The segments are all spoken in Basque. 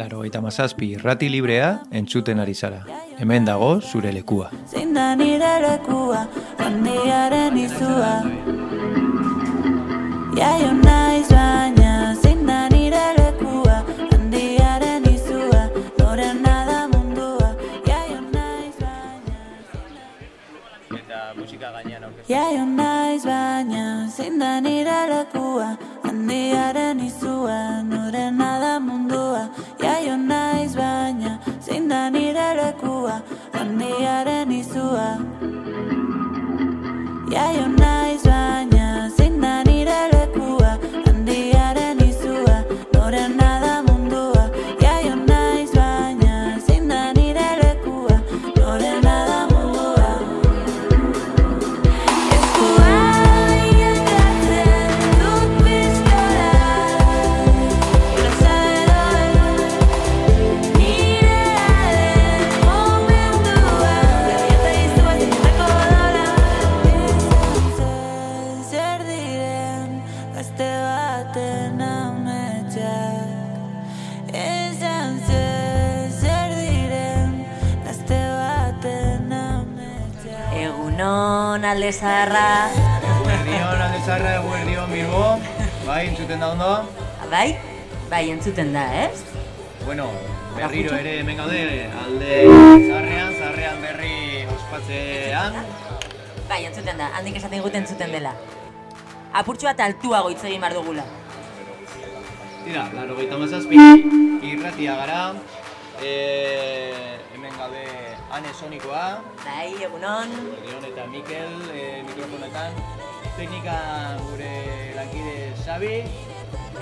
Laro eta mazazpi irrati librea entzuten ari zara. Hemen dago zure lekua. Zein da nire lekua, handiaren izua Jaio naiz baina, zein da nire lekua, handiaren izua Norena da mundua, jaio naiz baina Eta musika gainean aurkeztu. Jaio naiz baina, zein da nire lekua, handiaren izua Norena da mundua, jaio naiz baina, zein da nire lekua, handiaren izua. Jaio naiz alde zaharra, Eguerdion, alde zarra, eguerdion, Bilbo. Bai, entzuten da ondo. bai? Bai, entzuten da, ez? Bueno, berriro ere hemen gaude, alde zarrean, zarrean berri ospatzean. Bai, entzuten da, handik esaten guten entzuten dela. Apurtxo bat altuago hitz egin behar dugula. Tira, laro gaita mazazpi, irratia gara. E, hemen gaude Ane Sonikoa, Bai, egunon, Leon eta Mikel e, mikrofonetan. Teknika gure lankide Xabi,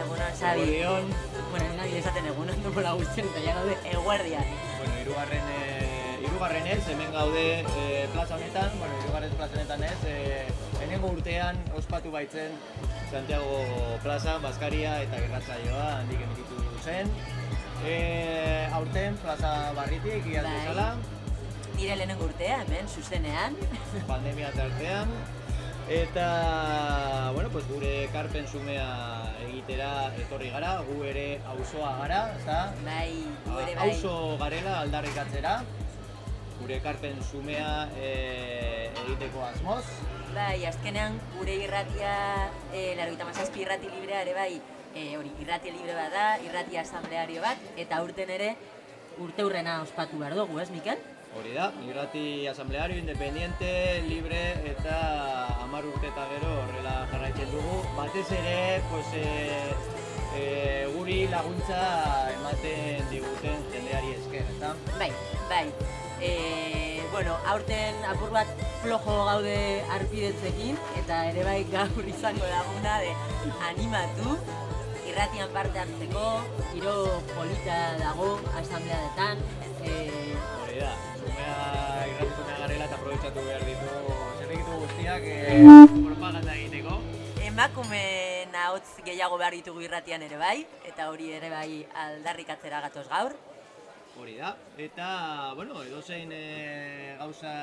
egunon, Xabi. Leon, Bueno, nahi esaten egunon, nola guztien, eta ja gaude eguerdian. bueno, irugarren, e, irugarren ez, hemen gaude e, plaza honetan, bueno, irugarren plaza honetan ez, e, lehenengo urtean ospatu baitzen Santiago plaza, Baskaria eta Gerratzaioa handik emititu zen. E, aurten plaza barritik, iaz Bai. Nire lehenengo urtea, hemen, zuzenean. pandemia tartean. Eta, bueno, pues gure ekarpen sumea egitera etorri gara, gu ere auzoa gara, ezta? Bai, gu ere bai. Auzo garela aldarrikatzera, gure ekarpen sumea e, egiteko asmoz. Bai, azkenean gure irratia, e, largoita mazazpi irrati librea ere bai, e, hori, irrati libre bat da, irrati asambleario bat, eta urten ere urte hurrena ospatu behar dugu, ez, Mikel? Hori da, irrati asambleario, independiente, libre eta hamar urte eta gero horrela jarraitzen dugu. Batez ere, pues, e, e, guri laguntza ematen diguten jendeari esker, eta? Bai, bai. E, bueno, aurten apur bat flojo gaude arpidetzekin, eta ere bai gaur izango daguna de animatu, irratian parte hartzeko, giro polita dago asambleadetan, e, Hori da, zumea irratizumea garela eta aprobetsatu behar ditu zerrikitu guztiak e, propaganda egiteko. emakumeen ahotz gehiago behar ditugu irratian ere bai, eta hori ere bai aldarrikatzera gatoz gaur. Hori da, eta, bueno, edozein e, gauza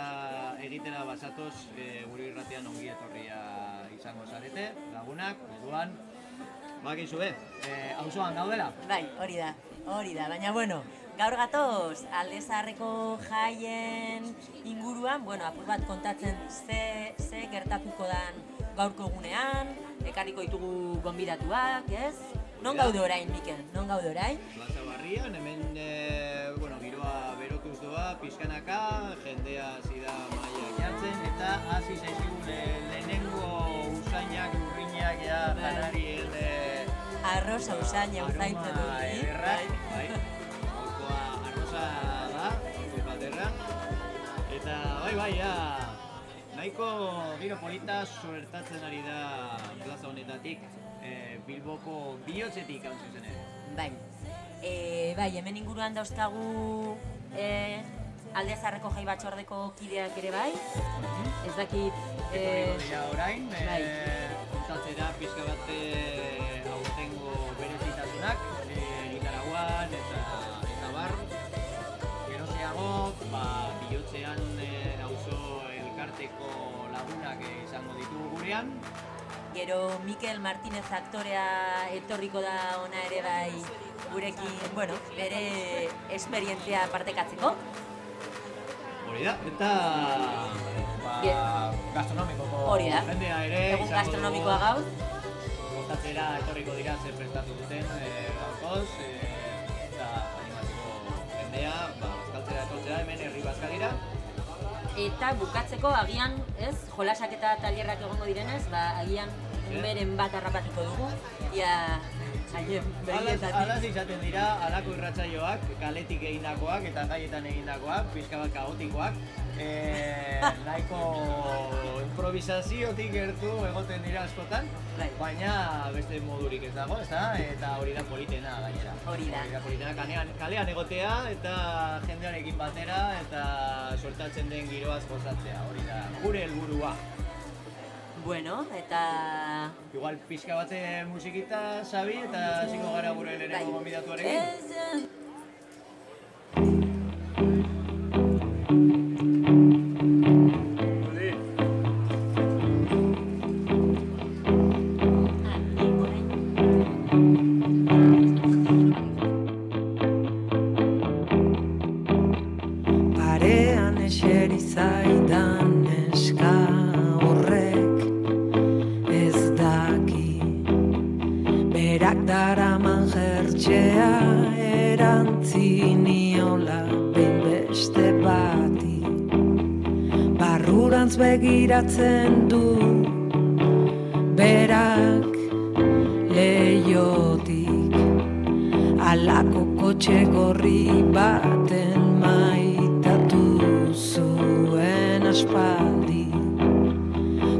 egitera basatoz e, gure irratian ongi etorria izango zarete, lagunak, moduan, bakizue, e, auzoan gaudela. Bai, hori da, hori da, baina bueno, gaur gatoz alde zaharreko jaien inguruan, bueno, apur bat kontatzen ze, ze gertatuko dan gaurko egunean, ekarriko ditugu gonbidatuak, ez? Non gaude orain, Mikel? Non gaude orain? Plaza Barrian, hemen, e, bueno, giroa berotuz doa, pixkanaka, jendea zida maia jartzen, eta hasi zaizkigun e, lehenengo usainak, urriñak, ja, janari elde... Arrosa usaina uzaintzen Aroma dut. ederra, bai. Arroza da, baterra. Eta bai, bai, ja, nahiko giro polita suertatzen ari da plaza honetatik, e, Bilboko bihotzetik hau zuzen ere. Bai. E, bai, hemen inguruan dauzkagu e, alde zarreko jai batzordeko kideak ere bai. Ez dakit... E, dira orain, e, bai. kontatzera pixka bat e, aurtengo berezitasunak, e, Nicaraguan eta, eta. Gerozeago, ba, bihotzean e, auzo elkarteko lagunak izango ditugu gurean. Gero Mikel Martinez aktorea etorriko da ona ere bai gurekin, bueno, bere esperientzia partekatzeko. Hori da, eta ba, Bien. gastronomikoko Hori da. jendea ere Egun gastronomikoa gaur. Kontatzera etorriko dira zer prestatu duten e, gaurkoz, e, eta animatzeko jendea, ba, etortzera hemen herri bazkalira. Eta bukatzeko agian, ez, jolasak eta tailerrak egongo direnez, ba, agian beren bat harrapatuko dugu. Ia, haien begietatik. alaz izaten dira, alako irratsaioak, kaletik egindakoak eta jaietan egindakoak, pixka bat kaotikoak. E, nahiko improvisaziotik gertu egoten dira askotan, Bai. baina beste modurik ez dago, ez da? Eta hori da politena gainera. Hori da. politena kalean, kalean egotea eta jendearekin batera eta sortatzen den giroaz gozatzea, hori da. Gure helburua. Bueno, eta... Igual pixka bate musikita sabi eta hasiko gara gure Bai. lehenengo gonbidatuarekin. Ez, begiratzen du. Berak leiotik Alako kotxe gorri baten maitatu zuen aspaldi.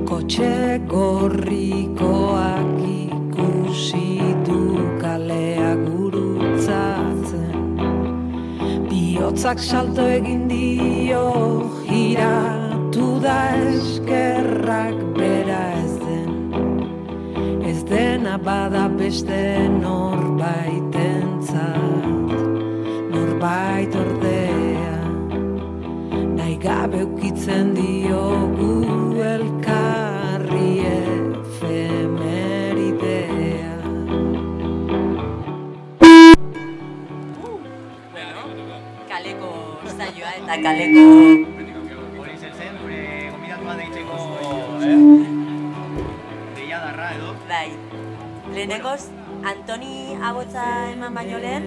Kotxe gorrikoak ikusi du kalea gurutzatzen. Biotzak salto egin dio da eskerrak bera ez den. Ez dena bada beste norbaitentzat Norbait ordea. Nahi gabe ukitzen diogu elkarri efemeridea. Kaleko saioa eta kaleko... lehenengoz, Antoni abotza eman baino lehen,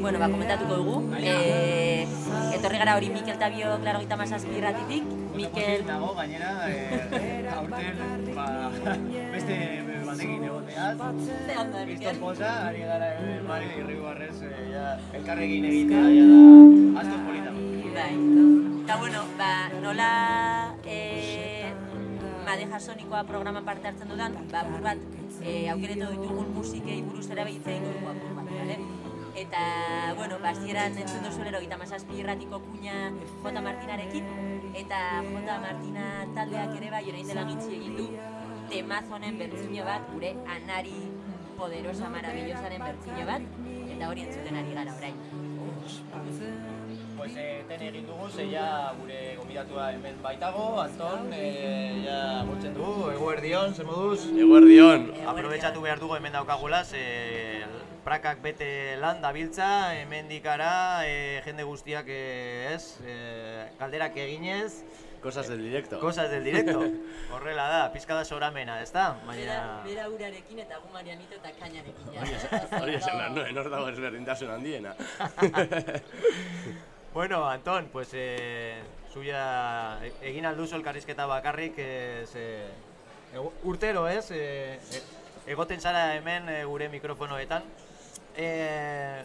bueno, ba, komentatuko dugu. E, etorri gara hori Mikel Tabio, klaro gita mazazpi irratitik. Mikel, dago gainera, eh, aurten, ba, beste batekin egoteaz. ze ondo, Mikel? poza, ari gara eh, Mari Irribarrez, eh, ja, elkarrekin egitea, ja da, azto polita. Bai. Eta bueno, ba, nola e, madeja sonikoa programan parte hartzen dudan, ba, bat, e, aukeretu ditugun musikei buruz erabiltza egingo dugu apur bat, bale? Eta, bueno, ba, hasieran entzun duzu lero, gita mazazpi irratiko kuña J. Martinarekin, eta J. Martina taldeak ere bai, orain dela gitxi egin du, temazonen bertzino bat, gure anari poderosa, maravillosaren bertzino bat, eta hori entzuten ari gara orain. Pues eh, ten egin dugu, ze ja gure gonbidatua hemen baitago, Anton, eh, ja gurtzen dugu, eguerdion, zer moduz? Eguerdion. Aprobetxatu behar dugu hemen daukagula, ze prakak bete lan dabiltza, hemen dikara, eh, jende guztiak eh, ez, eh, galderak eginez, Cosas del directo. cosas del directo. Horrela da, pizka da soramena, ez da? Baina... bera urarekin eta gu Marianito eta kainarekin. Hori esan- hor dago ezberdintasun handiena. Bueno, Anton, pues eh, zuia e- egin alduzu elkarrizketa bakarrik, eh, ze, ego- urtero ez, eh, e- egoten zara hemen eh, gure mikrofonoetan. Eh,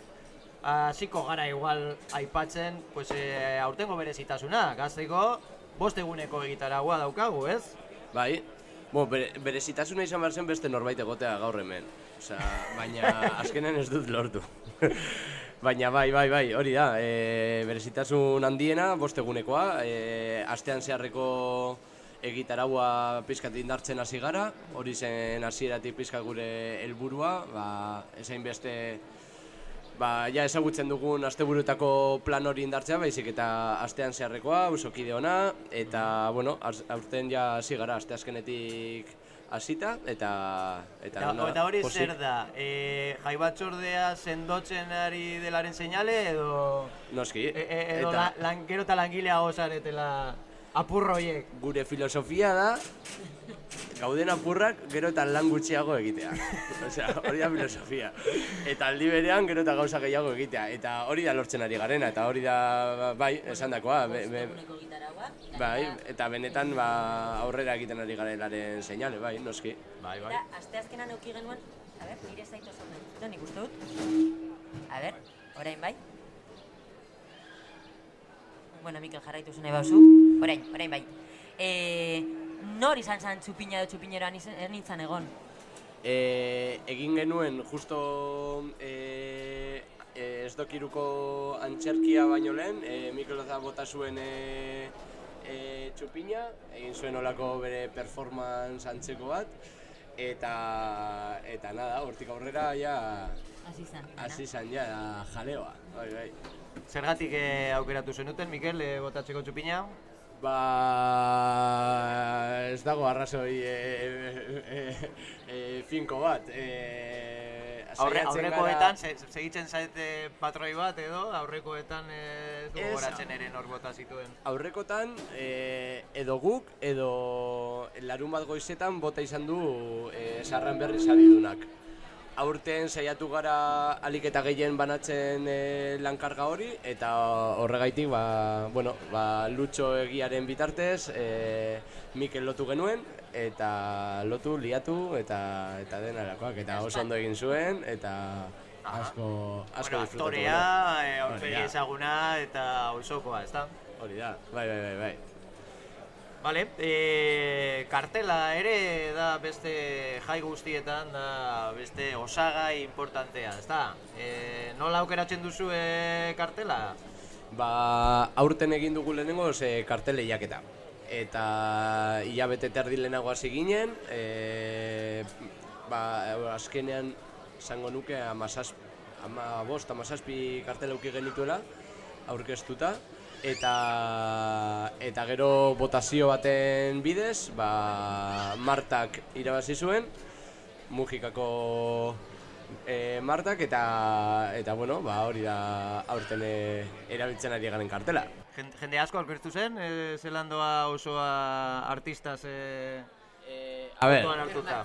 hasiko gara igual aipatzen, pues eh, aurtengo berezitasuna, gazteko bost eguneko egitaragua daukagu, ez? Bai, bueno, bere, berezitasuna izan behar zen beste norbait egotea gaur hemen. Osea, baina azkenen ez dut lortu. Baina bai, bai, bai, hori da, e, berezitasun handiena, bost egunekoa, e, astean zeharreko egitaraua pizkat indartzen hasi gara, hori zen hasieratik pizkat gure helburua, ba, esain beste ba, ja ezagutzen dugun asteburutako plan hori indartzea, baizik eta astean zeharrekoa, usokide ona, eta, bueno, aurten ja hasi gara, asteazkenetik hasita eta eta, Eta, nada, eta hori pozik. zer da, e, jai batzordea sendotzen ari delaren seinale edo, Noski. e, e, edo eta la, lan, gero eta langileago zaretela apurro horiek. gure filosofia da gauden apurrak gero eta lan gutxiago egitea. Osea, hori da filosofia. Eta aldi berean gero eta gauza gehiago egitea. Eta hori da lortzen ari garena, eta hori da, bai, esan dakoa. Be, be, bai, eta benetan ba, aurrera egiten ari garelaren seinale, bai, noski. Bai, bai. Eta asteazkenan euki genuen, a ber, nire zaitu oso ondo, nik uste dut. A ber, orain bai. Bueno, Mikel jarraitu zuen bauzu. Orain, orain bai. E, nor izan zen txupina edo txupineroan nintzen egon? E, egin genuen justo e, e, ez dokiruko antxerkia baino lehen, e, Mikel Oza bota zuen e, e, txupina, egin zuen olako bere performance antzeko bat, eta, eta nada, hortik aurrera ja Hasi zen ja jaleoa, bai, bai. Zergatik eh, aukeratu zenuten, Mikel, eh, botatzeko txupina? Ba, ez dago arrazoi e, e, e, finko bat. E, Aurre, aurrekoetan, se, segitzen zaite patroi bat edo, aurrekoetan eh, du Ez. gogoratzen ere nor bota zituen. Aurrekotan, e, edo guk, edo larun bat goizetan bota izan du e, sarran berri saridunak. Aurten saiatu gara alik eta gehien banatzen e, lankarga hori, eta horregaitik, ba, bueno, ba, lutxo egiaren bitartez, e, Mikel lotu genuen, eta lotu, liatu, eta eta denarakoak, eta oso ondo egin zuen, eta asko, asko bueno, aktorea, eh, aurpegi ezaguna eta osokoa, ezta? Hori da, bai, bai, bai, bai. Vale, e, kartela ere da beste jai guztietan da beste osagai importantea, ezta? E, nola aukeratzen duzu e, kartela? Ba, aurten egin dugu lehenengo ze kartele jaketa. Eta hilabete terdi lehenago hasi ginen, e, ba, azkenean zango nuke amazaz, ama bost, amazazpi kartela uki genituela, aurkeztuta. Eta, eta gero botazio baten bidez, ba, Martak irabazi zuen, Mujikako e, Martak, eta, eta bueno, ba, hori da aurten e, erabiltzen ari garen kartela. Jen- Jende asko aurkeztu zen, e, zelandoa osoa artistaz e, A ber, hartuta.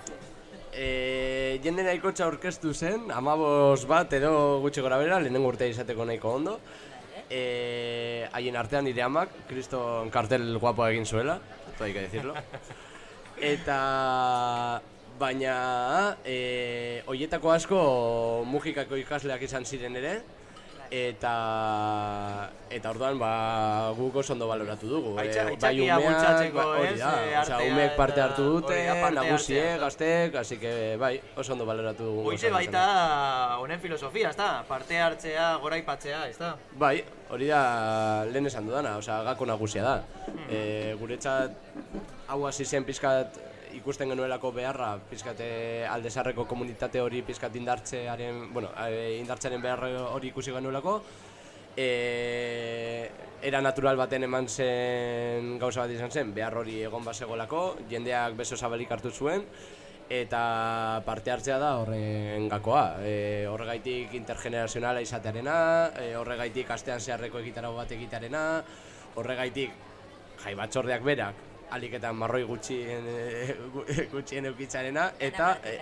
e, jende nahiko aurkeztu zen, amabos bat edo gutxi gora bera, lehenengo urtea izateko nahiko ondo. E, haien artean nire amak, kriston kartel guapo egin zuela, todo hay que decirlo. Eta baina e, hoietako asko mugikako ikasleak izan ziren ere, eta eta orduan ba guk oso ondo baloratu dugu. Aitza- Eh, aitzakia umeak, ba, hori da, eh, osea, umeek parte hartu dute, nagusiek, gazteek, así que bai, oso ondo baloratu dugu. Hoize baita honen filosofia, ezta? Parte hartzea, goraipatzea, ezta? Bai, hori da lehen esan dudana, osea, gako nagusia da. Hmm. E, guretzat hau hasi zen pizkat ikusten genuelako beharra, pizkat eh, aldezarreko komunitate hori pizkat indartzearen, bueno, eh, indartzearen behar hori ikusi genuelako. E, era natural baten eman zen gauza bat izan zen, behar hori egon basegolako, jendeak beso zabalik hartu zuen, eta parte hartzea da horren gakoa. E, horregaitik intergenerazionala izatearena, e, horregaitik astean zeharreko egitarago bat egitearena, horregaitik jai batzordeak berak, aliketan marroi gutxien, e, gu- gutxien eukitzarena, eta... E,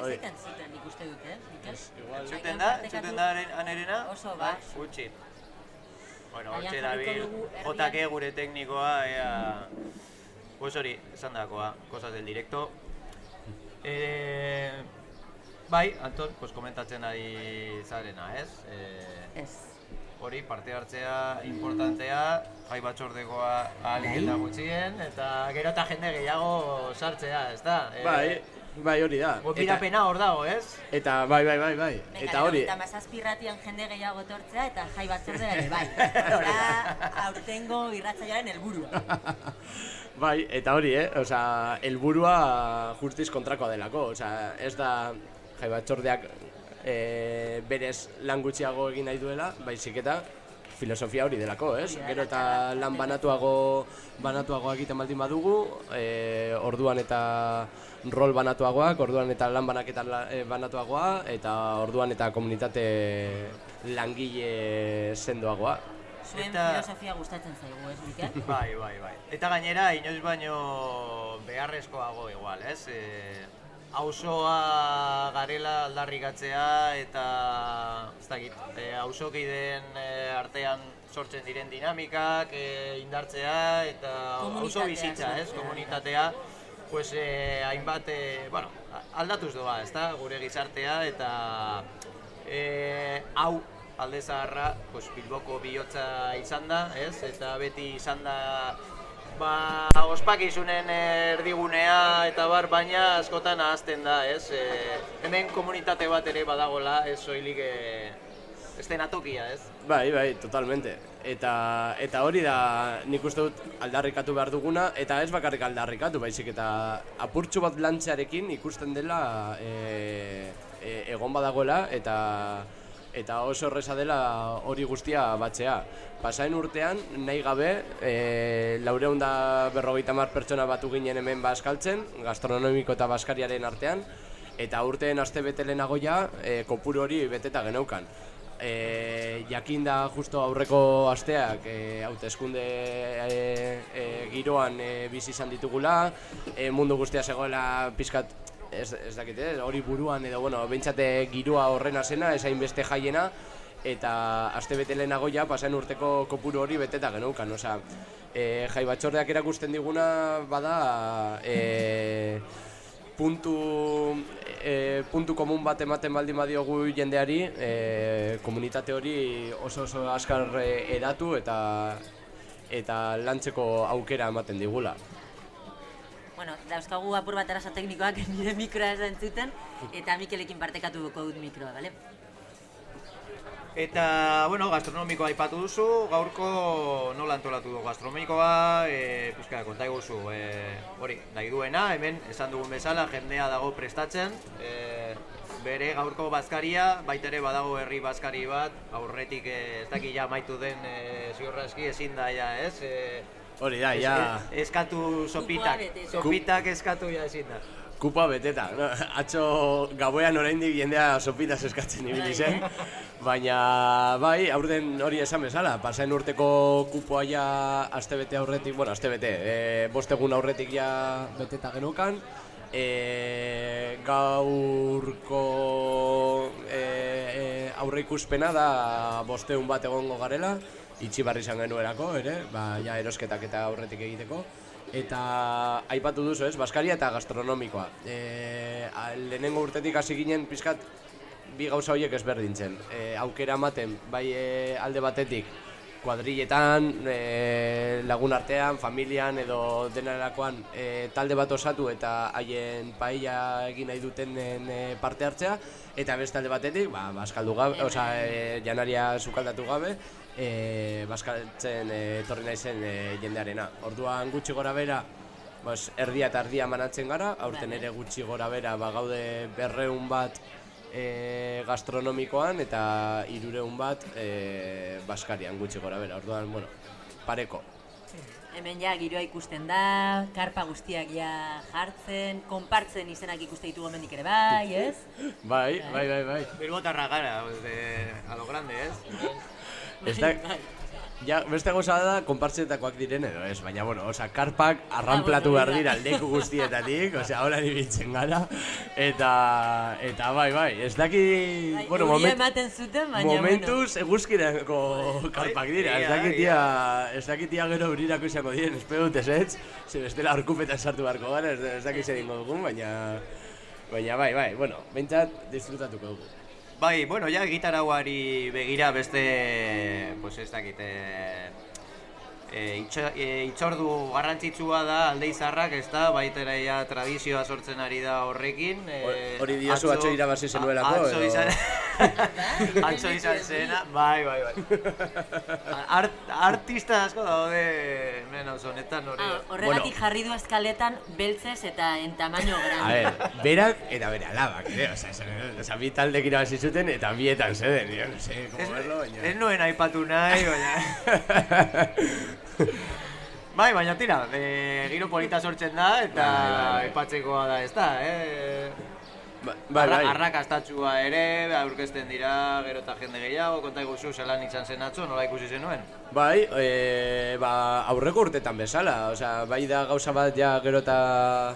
hori. Zaiten zuten ikuste dut, eh? Entzuten da, entzuten da anerena? Oso Bai, bat. Gutxi. Bueno, hortxe dabil. JK gure teknikoa, ea... Pues hori, esan dakoa, cosas del directo. Eh, bai, Anton, pues komentatzen ari zarena, ez? Eh, Ez. Hori, parte hartzea importantea, jai batzordekoa ahalik eta gutxien, eta gero eta jende gehiago sartzea, ez da? Bai, bai hori da. Eta, Gonbidapena hor dago, ez? eta bai, bai, bai, bai. Eta hori, Eta mazazpirratian jende gehiago etortzea eta jai batzordea ere bai. Eta aurtengo irratzaioaren helburua. Bai, eta hori, eh? Osea, helburua justiz kontrakoa delako. Osea, ez da jai batzordeak e, berez lan gutxiago egin nahi duela, baizik eta filosofia hori delako, ez? Gero eta lan banatuago banatuago egiten baldin badugu, e, orduan eta rol banatuagoak, orduan eta lan banaketa e, banatuagoa, eta orduan eta komunitate langile sendoagoa. Zuen Eta- filosofia gustatzen zaigu, ez, Mikel? Bai, bai, bai. Eta gainera, inoiz baino beharrezkoago igual, ez? E, auzoa garela aldarrikatzea eta ez dakit, e, auzokideen e, artean sortzen diren dinamikak e, indartzea eta auzo bizitza, ez? Komunitatea pues e, hainbat, e, bueno, aldatuz doa, ezta? Gure gizartea eta e, hau alde zaharra, pues, Bilboko bihotza izan da, ez? Eta beti izan da ba, ospakizunen erdigunea eta bar, baina askotan ahazten da, ez? E, hemen komunitate bat ere badagola, ez soilik e, estenatokia, ez? Bai, bai, totalmente. Eta, eta hori da nik uste dut aldarrikatu behar duguna, eta ez bakarrik aldarrikatu, baizik eta apurtxu bat lantzearekin ikusten dela e, e, egon badagoela, eta eta oso horreza dela hori guztia batzea. Pasaen urtean, nahi gabe, e, laureun da berrogeita mar pertsona batu ginen hemen baskaltzen, gastronomiko eta baskariaren artean, eta urteen aste bete lehenago ja, e, kopuru hori beteta geneukan. E, jakin da justo aurreko asteak e, hauteskunde e, e, giroan e, bizi izan ditugula, e, mundu guztia zegoela pizkat ez, ez dakit, eh, hori buruan edo bueno, bentsate giroa horrena zena, ez hainbeste jaiena eta aste bete lehenago ja pasaen urteko kopuru hori beteta geneukan, osea, e, jai batxordeak erakusten diguna bada e, puntu, e, puntu komun bat ematen baldin badiogu jendeari, e, komunitate hori oso oso askar edatu eta eta lantzeko aukera ematen digula. Bueno, dauzkagu apur bat arazo teknikoak nire mikroa ez da entzuten, eta Mikelekin partekatuko dut mikroa, bale? Eta, bueno, gastronomikoa aipatu duzu, gaurko nola antolatu du gastronomikoa, e, pizka, konta iguzu, e, hori, nahi duena, hemen, esan dugun bezala, jendea dago prestatzen, e, bere gaurko bazkaria, baita ere badago herri bazkari bat, aurretik e, ez daki ja maitu den e, ziurraski ezin da ja, ez? E, Hori da, es- ja, e- eskatu sopitak, sopitak eskatu ja ezin da. kupa beteta. No? Atzo gauean oraindik jendea sopitaz eskatzen ibili zen. Baina, bai, aurten hori esan bezala, pasaen urteko kupoa ja astebete aurretik, bueno, astebete, e, bost egun aurretik ja beteta genukan. E, gaurko e, e, aurreikuspena da bosteun bat egongo garela, itxi barri izan genuelako, ere, ba, ja erosketak eta aurretik egiteko. Eta aipatu duzu ez, Baskaria eta gastronomikoa. E, a- lehenengo urtetik hasi ginen pizkat bi gauza horiek ezberdintzen. E, aukera ematen, bai e, alde batetik, kuadrilletan, e, lagun artean, familian edo denarakoan e, talde bat osatu eta haien paella egin nahi dutenen e, parte hartzea eta beste alde batetik, ba, baskaldu gabe, osea, e, janaria sukaldatu gabe, e, baskaltzen e, etorri naizen e, jendearena. Orduan gutxi gora bera, Bas, erdia eta erdia manatzen gara, aurten ere gutxi gora bera, ba, gaude berreun bat e, gastronomikoan eta irureun bat e, baskarian gutxi gora bera. Orduan, bueno, pareko. Hemen ja giroa ikusten da, karpa guztiak ja jartzen, konpartzen izenak ikuste ditugu hemendik ere bai, ez? Bai, bai, bai, bai. Bilbotarra gara, de, a lo grande, ez? Ez da, Bai. ja, beste gauza da, konpartzetetakoak diren edo ez, baina, bueno, osea, karpak arranplatu behar dira leku guztietatik, osea, hola ibiltzen gara, eta, eta bai, bai, ez daki, Bai, bueno, moment, ematen zuten, baina momentuz eguzkirako karpak dira, ez Egia, dakitia, ez dakitia gero eurirako izango diren, espero dut ez ez, ze bestela arkupetan sartu beharko gara, ez, ez dakit zer dugun, baina, baina bai, bai, bueno, behintzat disfrutatuko dugu. Bai, bueno, ja gitarauari begira beste, pues ez dakit, e, e, itxo, e, itzordu garrantzitsua da alde izarrak, ez da, baita ere ja tradizioa sortzen ari da horrekin. e, Hori diozu atzo irabazi zenuelako, Atzo edo- izan, Antxo izan zena, bai, bai, bai. Art, artista asko daude hemen oso honetan hori. Ah, horregatik jarri du eskaletan beltzez eta en tamaño A grande. ver, berak eta bere alabak, ere, oza, esan, oza, bi taldekin irabazi zuten eta bietan zeden, yo no sé, como verlo, baina... Ez nuen aipatu nahi, baina... bai, baina tira, e, giro polita sortzen da eta Bai, bai, bai. aipatzekoa da ez da, eh? Ba- Bai, bai. arrakastatxua ere, aurkezten dira, gero eta jende gehiago, konta iguzu zelan izan zen atzo, nola ikusi zenuen? Bai, e, ba, aurreko urtetan bezala, osea, bai da gauza bat ja gero eta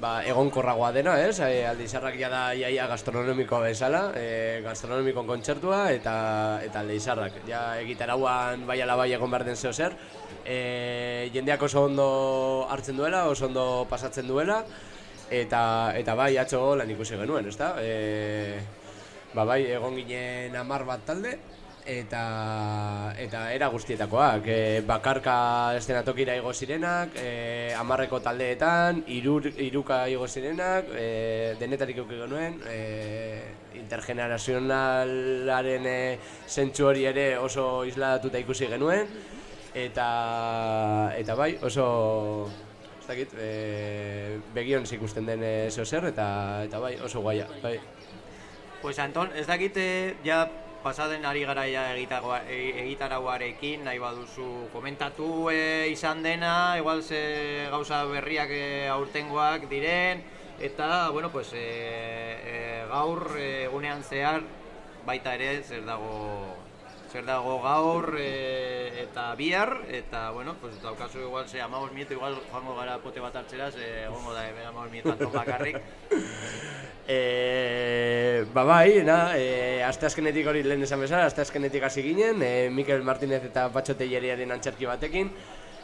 ba, egonkorragoa dena, ez? E, Aldizarrak ja da iaia gastronomikoa bezala, e, gastronomikon kontzertua eta eta Aldizarrak. Ja egitarauan bai ala bai egon behar den zeo zer. E, jendeak oso ondo hartzen duela, oso ondo pasatzen duela, eta eta bai atzo lan ikusi genuen, ezta? E, ba bai, egon ginen amar bat talde, eta eta era guztietakoak, e, bakarka estenatokira igo zirenak, e, amarreko taldeetan, irur, iruka igo zirenak, e, denetarik euki genuen, e, intergenerazionalaren e, zentsu hori ere oso isladatuta ikusi genuen, eta, eta bai, oso dakit, e, begion ikusten den e, zeo zer, eta, eta bai, oso guaia, bai. Pues Anton, ez dakite, ja pasaden ari garaia egitagoa- e- egitarauarekin, nahi baduzu komentatu e, izan dena, igual ze gauza berriak e, aurtengoak diren, eta, bueno, pues, e, e, gaur egunean zehar, baita ere, zer dago zer dago gaur e, eta bihar, eta, bueno, pues, daukazu igual, ze, amabos minutu, igual joango gara pote bat hartzera, ze, egongo da, e, amabos minutu Anton bakarrik. E, ba bai, na, e, asteazkenetik hori lehen esan bezala, asteazkenetik hasi ginen, e, Mikel Martinez eta Patxo Telleriaren antzerki batekin,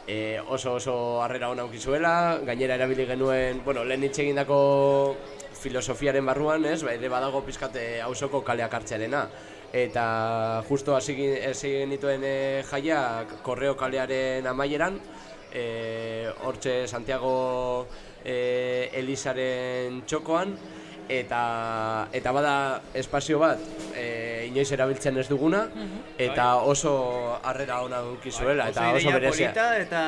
e, oso oso harrera ona zuela, gainera erabili genuen, bueno, lehen hitz egindako filosofiaren barruan, ez, ba, ere badago pizkate auzoko kaleak hartzearena. Eta justo hasi genituen e, jaiak korreo kalearen amaieran, e, hortxe Santiago e, Elisaren txokoan, eta eta bada espazio bat e, inoiz erabiltzen ez duguna eta oso harrera ona eduki zuela eta oso berezia. polita eta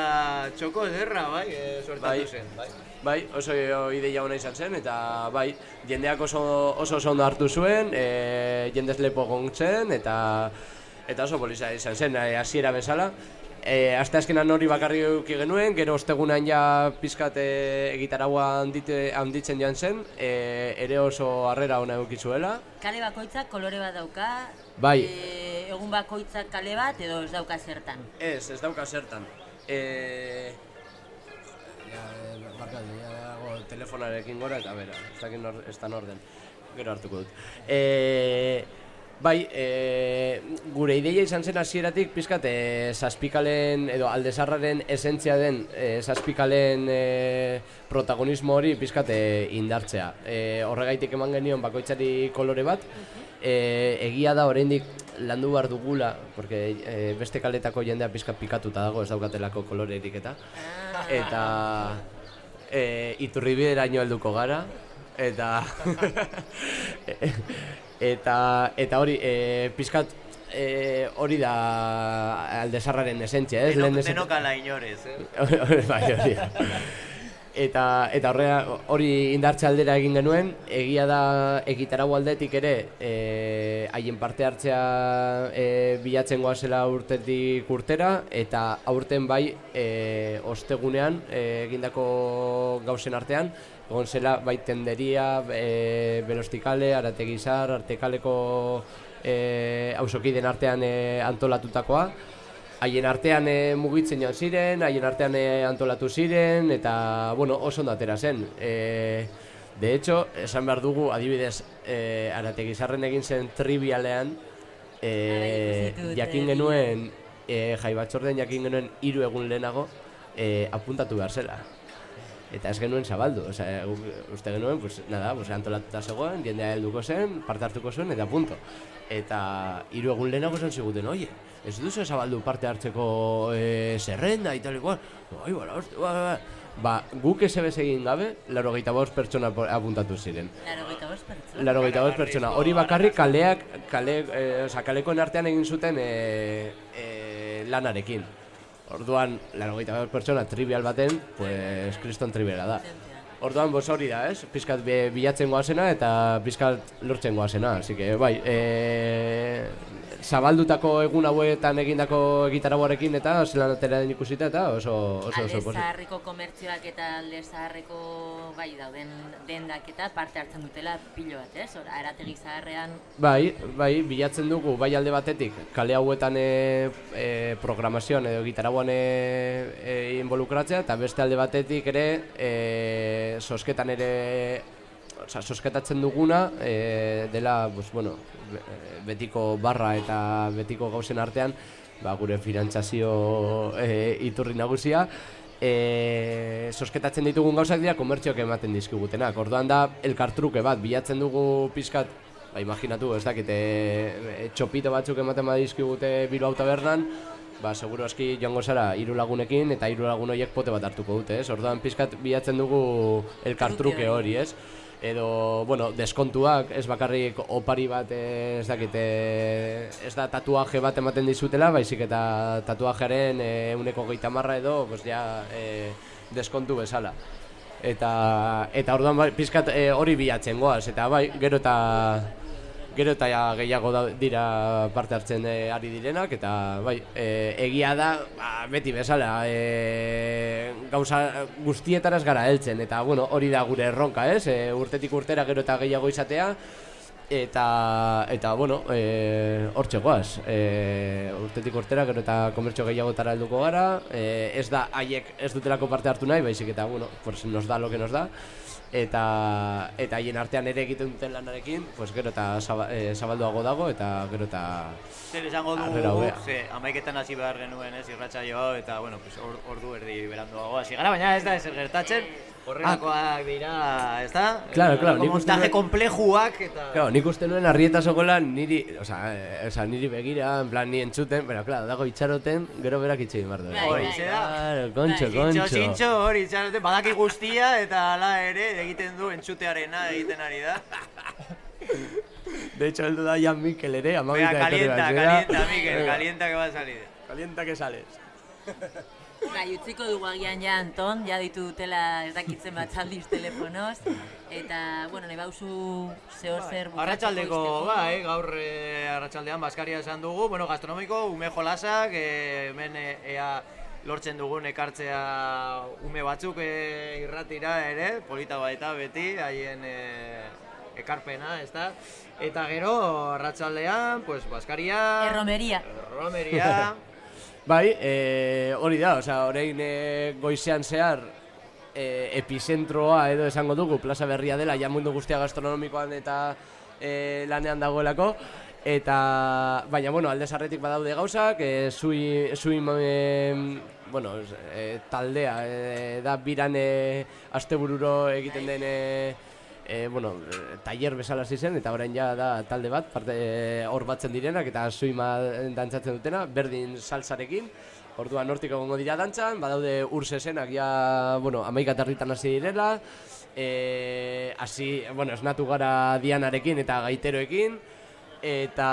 txoko ederra, bai, e, Bai. zen, bai. Bai, oso ideia ona izan zen eta bai, jendeak oso oso, oso ondo hartu zuen, e, jendez lepo gontzen eta eta oso polisa izan zen e, hasiera bezala. E, asteazkenan hori bakarri eduki genuen, gero ostegunan ja pizkat e, egitaraua handite, handitzen joan zen, e, ere oso harrera ona eduki zuela. Kale bakoitzak kolore bat dauka, Bai. e, egun bakoitzak kale bat edo ez dauka zertan. Ez, ez dauka zertan. E... Ja, eh, barkatu, ja dago telefonarekin gora eta bera, ez dakit nor, ez da orden. Gero hartuko dut. E... Bai, e, gure ideia izan zen hasieratik pizkat e, zazpikalen edo aldezarraren esentzia den e, zazpikalen e, protagonismo hori pizkat e, indartzea. E, horregaitik eman genion bakoitzari kolore bat, e, egia da oraindik landu behar dugula, porque e, beste kaletako jendea pizkat pikatuta dago ez daukatelako kolorerik eta. Eta e, iturribideraino helduko gara eta eta eta hori e, pizkat e, hori da aldezarraren esentzia, ez? Denok, esan- denok ala inorez, eh? bai, hori. Eta eta horrea hori indartze aldera egin genuen, egia da egitarau aldetik ere eh, haien parte hartzea e, bilatzen goazela urtetik urtera eta aurten bai e, ostegunean e, egindako gauzen artean egon zela bai tenderia, e, belostikale, arategizar, artekaleko e, hausokiden artean e, antolatutakoa haien artean e, mugitzen joan ziren, haien artean e, antolatu ziren, eta, bueno, oso ondo atera zen. E, de hecho, esan behar dugu, adibidez, e, arategizarren egin zen trivialean, e, Bai, ikusi dut, jakin genuen, e, jai batzorden jakin genuen hiru egun lehenago, e, apuntatu behar zela. Eta ez genuen zabaldu, osea, uste genuen, pues, nada, pues, antolatuta zegoen, jendea helduko zen, parte hartuko zuen, eta punto. Eta hiru egun lehenago esan ziguten, oie, ez duzu zabaldu parte hartzeko e, zerrenda, eta igual, bai, bala, uste, ba, ba, ba, guk SBS egin gabe, laro bost pertsona apuntatu ziren. Laro gaita bost pertsona. Laro bost pertsona. Hori bakarrik kaleak, kale, eh, oza, kalekoen artean egin zuten eh, eh, lanarekin. Orduan, laro bost pertsona trivial baten, pues, kriston triviala da. Orduan, bos hori da, ez? Pizkat be- bilatzen goazena eta pizkat lortzen goazena. Así que, bai, e, zabaldutako egun hauetan egindako egitaragoarekin eta zelan atera den ikusita eta oso oso oso Alde posi- zaharreko komertzioak eta alde zaharreko bai dauden dendak eta parte hartzen dutela pilo bat, ez? Hor, arategi zaharrean Bai, bai, bilatzen dugu bai alde batetik kale hauetan e, e, programazioan edo gitaragoan e, e, involukratzea eta beste alde batetik ere e, sosketan ere Osa, sosketatzen duguna e, dela, pues, bueno, be- betiko barra eta betiko gauzen artean ba, gure finantzazio e, iturri nagusia e, sosketatzen ditugun gauzak dira komertzioak ematen dizkigutenak. Orduan da elkartruke bat bilatzen dugu pizkat ba, imaginatu, ez dakit, e, txopito batzuk ematen badizkigute Bilbao tabernan, ba, seguro aski joango zara hiru lagunekin eta hiru lagun horiek pote bat hartuko dute, ez? Orduan pizkat bilatzen dugu elkartruke Truke hori, ez? Edo, bueno, deskontuak, ez bakarrik opari bat, eh, ez dakit, eh, ez da tatuaje bat ematen dizutela, baizik eta tatuajearen eh, uneko geita marra edo, pues ja, eh, deskontu bezala. Eta, eta orduan bai, pizkat eh, hori bilatzen goaz, eta bai, gero eta gero eta gehiago da, dira parte hartzen eh, ari direnak, eta bai, eh, egia da, ba, beti bezala, eh, gauza guztietaraz gara heltzen, eta bueno, hori da gure erronka, ez? Eh, urtetik urtera gero eta gehiago izatea, eta eta bueno, eh hortxe goaz. Eh, urtetik urtera gero eta komertxo gehiagotara helduko gara. Eh, ez da haiek ez dutelako parte hartu nahi, baizik eta bueno, pues nos da lo que nos da. Eta eta haien artean ere egiten duten lanarekin, pues gero eta zaba, eh, zabalduago dago eta gero eta Zer esango dugu, ze amaiketan hasi behar genuen ez irratsaio eta bueno, pues or, ordu erdi beranduago hasi gara, baina ez da ezer gertatzen. Horrelakoak dira, ez da? Claro, claro, nik uste montaje komplejuak eta... Claro, nik uste nuen arrieta sokola niri, o sea, eh, o sea, niri begira, en plan ni entzuten, pero claro, dago itxaroten, gero berak itxe egin behar du. Bai, bai. Claro, kontxo, Bai, kontxo. Zintxo, zintxo, hori, txarote, badaki guztia eta hala ere egiten du entzutearena egiten ari da. De hecho, heldu da Jan Mikel ere, amabita calienta, calienta, Mikel, calienta que va a salir. Calienta que sales. Bai, utziko dugu agian ja Anton, ja ditu dutela ez dakitzen bat aldiz telefonoz, eta, bueno, nahi bauzu zehor zer bukatzeko Arratxaldeko, bai, gaur eh, arratsaldean Baskaria esan dugu, bueno, gastronomiko, ume jolasak, eh, hemen eh, ea lortzen dugun ekartzea ume batzuk eh, irratira ere, polita baita beti, haien eh, ekarpena, ezta? Eta gero, arratsaldean, pues, Baskaria... Erromeria. Erromeria... Bai, eh, hori da, osea, orain eh, goizean zehar eh, epizentroa edo esango dugu, plaza berria dela, ja mundu guztia gastronomikoan eta eh, lanean dagoelako, eta, baina, bueno, alde sarretik badaude gauzak, eh, zui, zui eh, bueno, eh, taldea, eh, da biran eh, astebururo egiten den eh, e, bueno, e, tailer bezala hasi zen eta orain ja da talde bat, parte e, hor batzen direnak eta suima dantzatzen dutena, berdin salsarekin. Orduan nortik egongo dira dantzan, badaude urs esenak ja, bueno, amaika tarritan hasi direla, e, hasi, bueno, esnatu gara Dianarekin eta gaiteroekin, eta,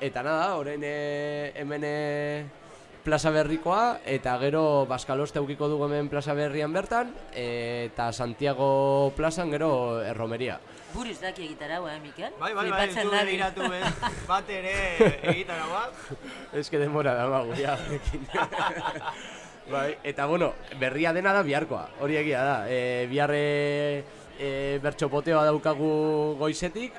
eta nada, orain e, hemen e, plaza berrikoa, eta gero Baskaloste eukiko dugu hemen plaza berrian bertan, eta Santiago plazan gero erromeria. Buruz daki egitarau, eh, Mikel? Bai, bai, bai, zu begiratu eh, bat ere egitaragoa. Ez que denbora da magu, ja. bai, eta bueno, berria dena da biharkoa, hori egia da. E, biharre e, bertxopoteoa daukagu goizetik,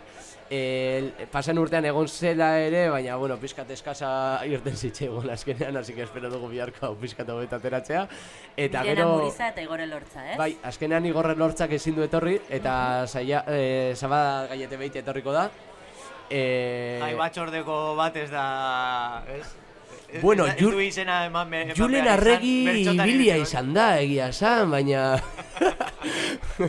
e, pasan urtean egon zela ere, baina, bueno, pizkat eskasa irten zitzaigun azkenean, que espero dugu biharko hau pizkat hobeta ateratzea. Eta Miren gero... Amuriza eta Igore Lortza, ez? Bai, azkenean igorre lortzak ezin du etorri, eta saia, e, zabada gaiete behite etorriko da. E, Ai, batxordeko bat ez da, ez? Bueno, Ez Jul- izena eman, eman Julen arregi ere, izan da, egia esan, baina...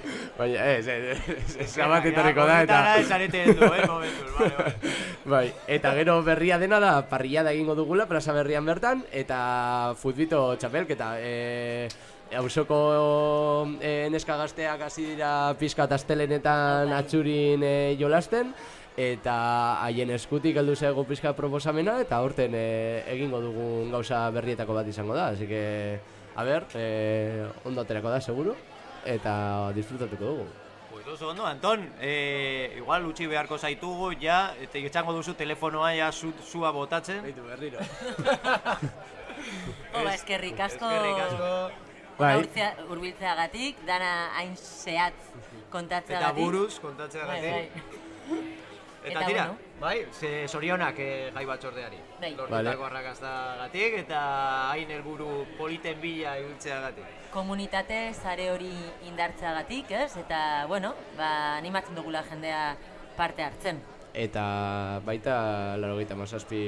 baina, ez, ez, ez, ez, bat etorriko da, eta... Esarete heldu, eh, momentuz, vale, vale. Bai, eta gero berria dena da, parrillada egingo dugula, plaza berrian bertan, eta futbito txapelketa. E, Hausoko e, neska gazteak hasi dira pizka astelenetan atxurin e, jolasten eta haien eskutik heldu zaigu pizka proposamena eta aurten e, egingo dugun gauza berrietako bat izango da, así que a ber, e, ondo aterako da seguru eta disfrutatuko dugu. Pues oso ondo, Anton, eh, igual utzi beharko zaitugu, ja, eta itxango duzu telefonoa ja zu, zua botatzen. Beitu berriro. Oh, ba, eskerrik asko. Eskerrik asko. Bai. Urbiltzeagatik, dana hain zehatz kontatzeagatik. Eta buruz kontatzea Bai, bai. Eta, Eta tira, bueno. Bai, ze sorionak eh, gai batzordeari. Bai. Lortutako arrakastagatik eta hain helburu politen bila ibiltzeagatik. Komunitate zare hori indartzeagatik, ez? Eta, bueno, ba, animatzen dugula jendea parte hartzen. Eta baita larogeita mazazpi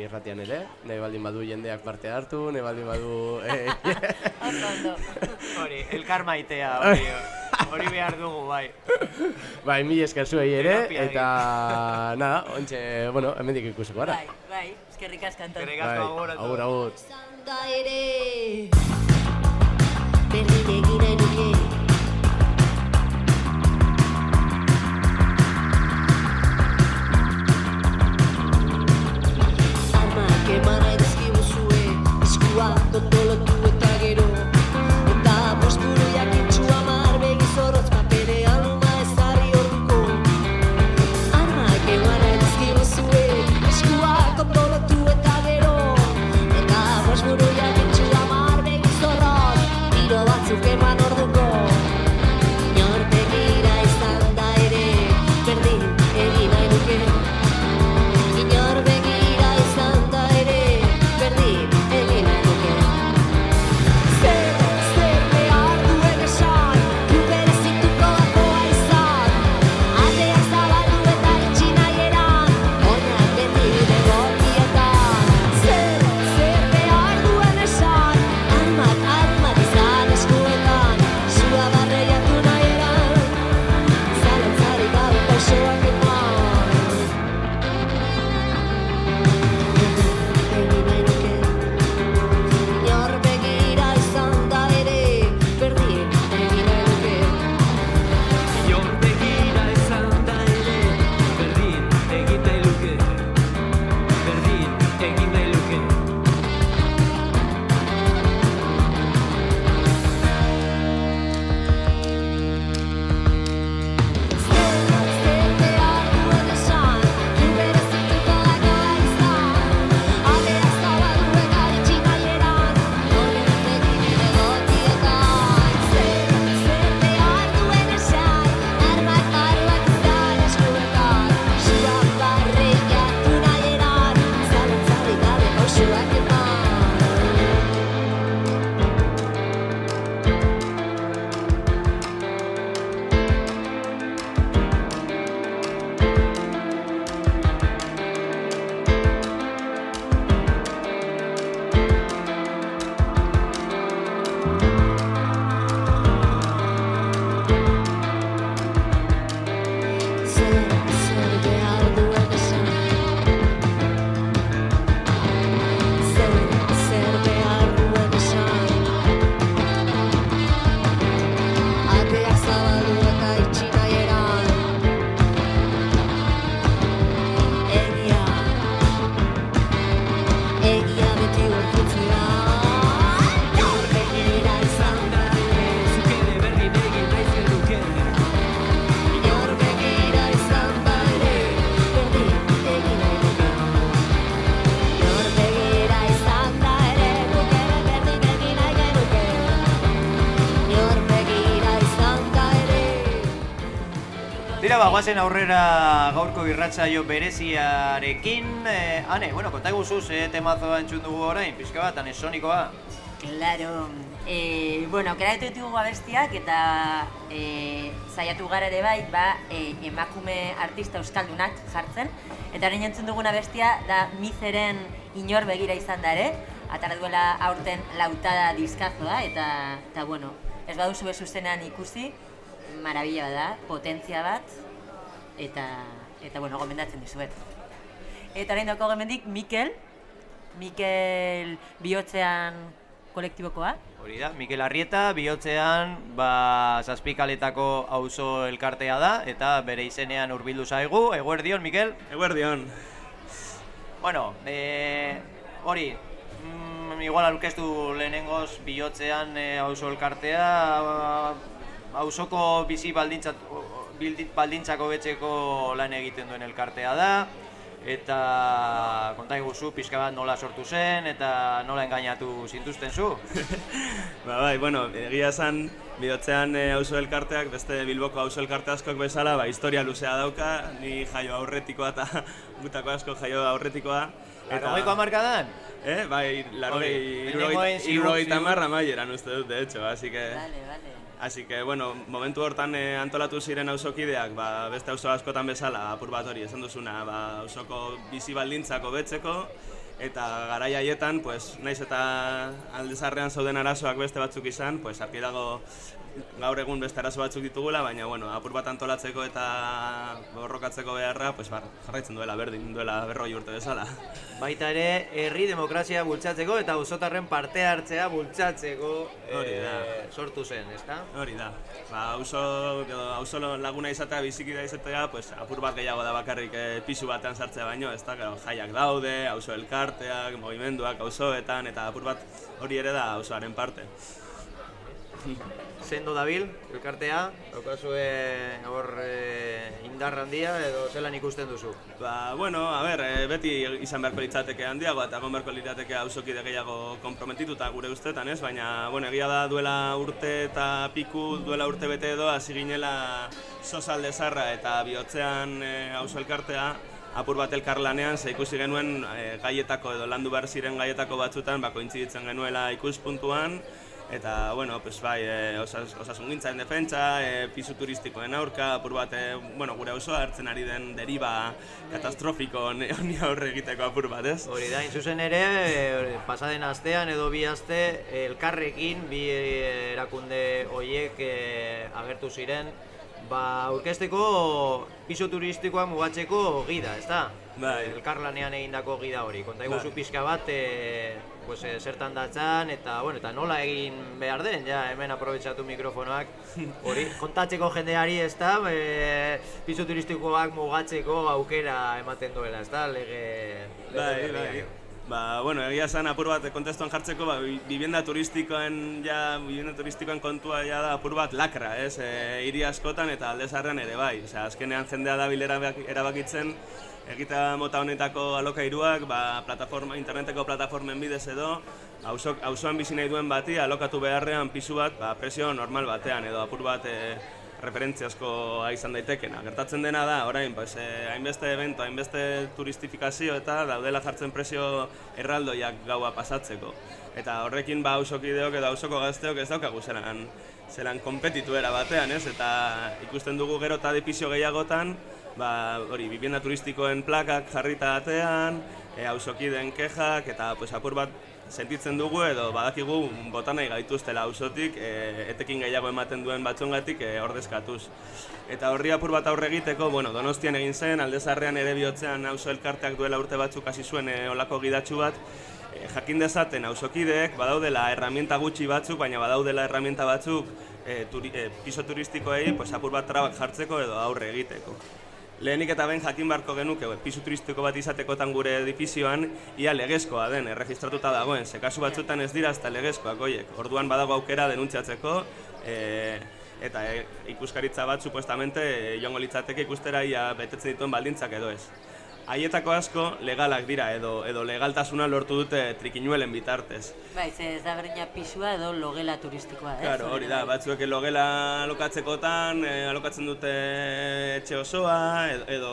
irratian ere, nahi baldin badu jendeak parte hartu, nahi baldin badu... Eh. Hori, elkar maitea, hori, hori behar dugu, bai. bai, mil esker zuei ere, eta nada, ontxe, bueno, hemendik ikusiko gara. Bai, bai, eskerrik asko Anton. Eskerrik Bai, asko agur, Anton. agur, agur. Zanda ere Berdin egin nahi nuke Armak eman nahi dizkiguzue Eskua kontrolatu Guazen aurrera gaurko irratsaio bereziarekin. Eh, ane, bueno, konta eguzu, ze temazoa entzun dugu orain, pixka bat, ane sonikoa. Claro. Eh, bueno, aukeratu ditugu abestiak eta eh, saiatu gara ere bai, ba, eh, emakume artista euskaldunak jartzen. Eta orain entzun duguna bestia da Mizeren inor begira izan da ere. Atara duela aurten lautada diskazoa eta, eta bueno, ez baduzu zuzenean ikusi, marabila da, potentzia bat, eta, eta bueno, gomendatzen dizuet. Eta orain dauko hemendik Mikel, Mikel bihotzean kolektibokoa. Hori da, Mikel Arrieta, bihotzean, ba, zazpikaletako auzo elkartea da, eta bere izenean hurbildu zaigu. Eguerdion, Mikel? Eguerdion. Bueno, e, hori, mm, igual aurkeztu lehenengoz bihotzean e, auzo elkartea, ba, auzoko bizi baldintzat, baldintzako betzeko lan egiten duen elkartea da, eta konta iguzu pixka bat nola sortu zen, eta nola engainatu zintuzten zu. Ba, bai, bueno, egia esan, bihotzean e, auzo elkarteak, beste Bilboko auzo elkarte askok bezala, ba, historia luzea dauka, ni jaio aurretikoa eta gutako asko jaio aurretikoa. Larrogeiko hamarkadan? Eh, bai, larrogei, Hori, irurogei, lehenengoen ziur- irurogei ziur- tamar amaieran uste dut, de hecho, así que... Vale, vale. Así que, bueno, momentu hortan eh, antolatu ziren auzokideak, ba, beste auzo askotan bezala, apur bat hori, esan duzuna, ba, auzoko bizi baldintzako betzeko, eta garai haietan, pues, naiz eta aldezarrean zauden arazoak beste batzuk izan, pues, argi dago gaur egun beste arazo batzuk ditugula, baina, bueno, apur bat antolatzeko eta borrokatzeko beharra, pues, bar, jarraitzen duela berdin, duela berroi urte bezala. Baita ere, herri demokrazia bultzatzeko eta auzotarren parte hartzea bultzatzeko Hori da. eh, sortu zen, ezta? Hori da. Ba, auzo, auzo laguna izatea, bizikida izatea, pues, apur bat gehiago da bakarrik e, pisu batean sartzea baino, ez da, claro, jaiak daude, auzo elkarteak, mogimenduak auzoetan, eta apur bat hori ere da auzoaren parte. Sendo dabil, elkartea, daukazue hor eh, indar handia edo zelan ikusten duzu. Ba, bueno, a ber, e, beti izan beharko litzateke handiago eta egon beharko litzateke auzokide gehiago komprometituta gure ustetan, ez? Baina, bueno, egia da duela urte eta piku, duela urte bete edo, hasi ginela sozalde zarra eta bihotzean e, auzo elkartea, apur bat elkarlanean, ze ikusi genuen e, gaietako edo landu behar ziren gaietako batzutan, ba, kointziditzen genuela ikuspuntuan, Eta, bueno, pues bai, e, osas, osasungintzaren defentsa, e, pisu turistikoen aurka, apur bat, e, bueno, gure osoa hartzen ari den deriba katastrofiko honi aurre egiteko apur bat, ez? Hori da, zuzen ere, eh, pasaden astean edo bi aste elkarrekin bi eh, erakunde hoiek eh, agertu ziren ba aurkezteko piso turistikoa mugatzeko gida, ezta? Bai. Elkarlanean egindako gida hori. Konta iguzu Bai. pixka bat e, pues, eh, zertan datzan eta bueno, eta nola egin behar den, ja, hemen aprobetsatu mikrofonoak hori kontatzeko jendeari, ezta? E, piso turistikoak mugatzeko aukera ematen duela, ezta? Lege, lege Bai, berriak. bai. Ba, bueno, egia esan apur bat kontestuan jartzeko, ba, vivienda turistikoen ja, vivienda turistikoen kontua ja da apur bat lakra, ez? E, hiri askotan eta aldezarrean ere bai. Osea, azkenean jendea da bilera erabakitzen egita mota honetako alokairuak, ba, plataforma, interneteko plataformen bidez edo, auzo- auzoan bizi nahi duen bati alokatu beharrean pisu bat, ba, presio normal batean edo apur bat e, referentziazkoa izan daitekena. Gertatzen dena da, orain, pues, eh, hainbeste evento, hainbeste turistifikazio eta daudela jartzen presio erraldoiak gaua pasatzeko. Eta horrekin ba ausokideok edo auzoko gazteok ez daukagu zelan, zelan kompetituera batean, ez? Eta ikusten dugu gero eta dipizio gehiagotan, ba, hori, bibienda turistikoen plakak jarrita atean, e, auzokideen kejak, eta pues, apur bat sentitzen dugu edo badakigu bota nahi gaituztela auzotik e, etekin gehiago ematen duen batzongatik e, ordezkatuz. Eta horri apur bat aurre egiteko, bueno, Donostian egin zen, aldezarrean ere bihotzean auzo elkarteak duela urte batzuk hasi zuen e, olako gidatxu bat, e, jakin dezaten auzokideek badaudela herramienta gutxi batzuk, baina badaudela herramienta batzuk e, turi, e, piso turistikoei pues, apur bat trabak jartzeko edo aurre egiteko. Lehenik eta ben jakin barko genuke, pisu turistiko bat izatekotan gure edifizioan, ia legezkoa den, erregistratuta dagoen, ze kasu batzutan ez dira ezta legezkoak oiek. Orduan badago aukera denuntziatzeko, e, eta e, ikuskaritza bat supuestamente e, joango litzateke ikustera ia betetzen dituen baldintzak edo ez. Haietako asko legalak dira edo edo legaltasuna lortu dute trikinuelen bitartez. Bai, ze ez da berdina pisua edo logela turistikoa, ez? Claro, hori da, batzuek logela alokatzekotan, e, alokatzen dute etxe osoa, edo, edo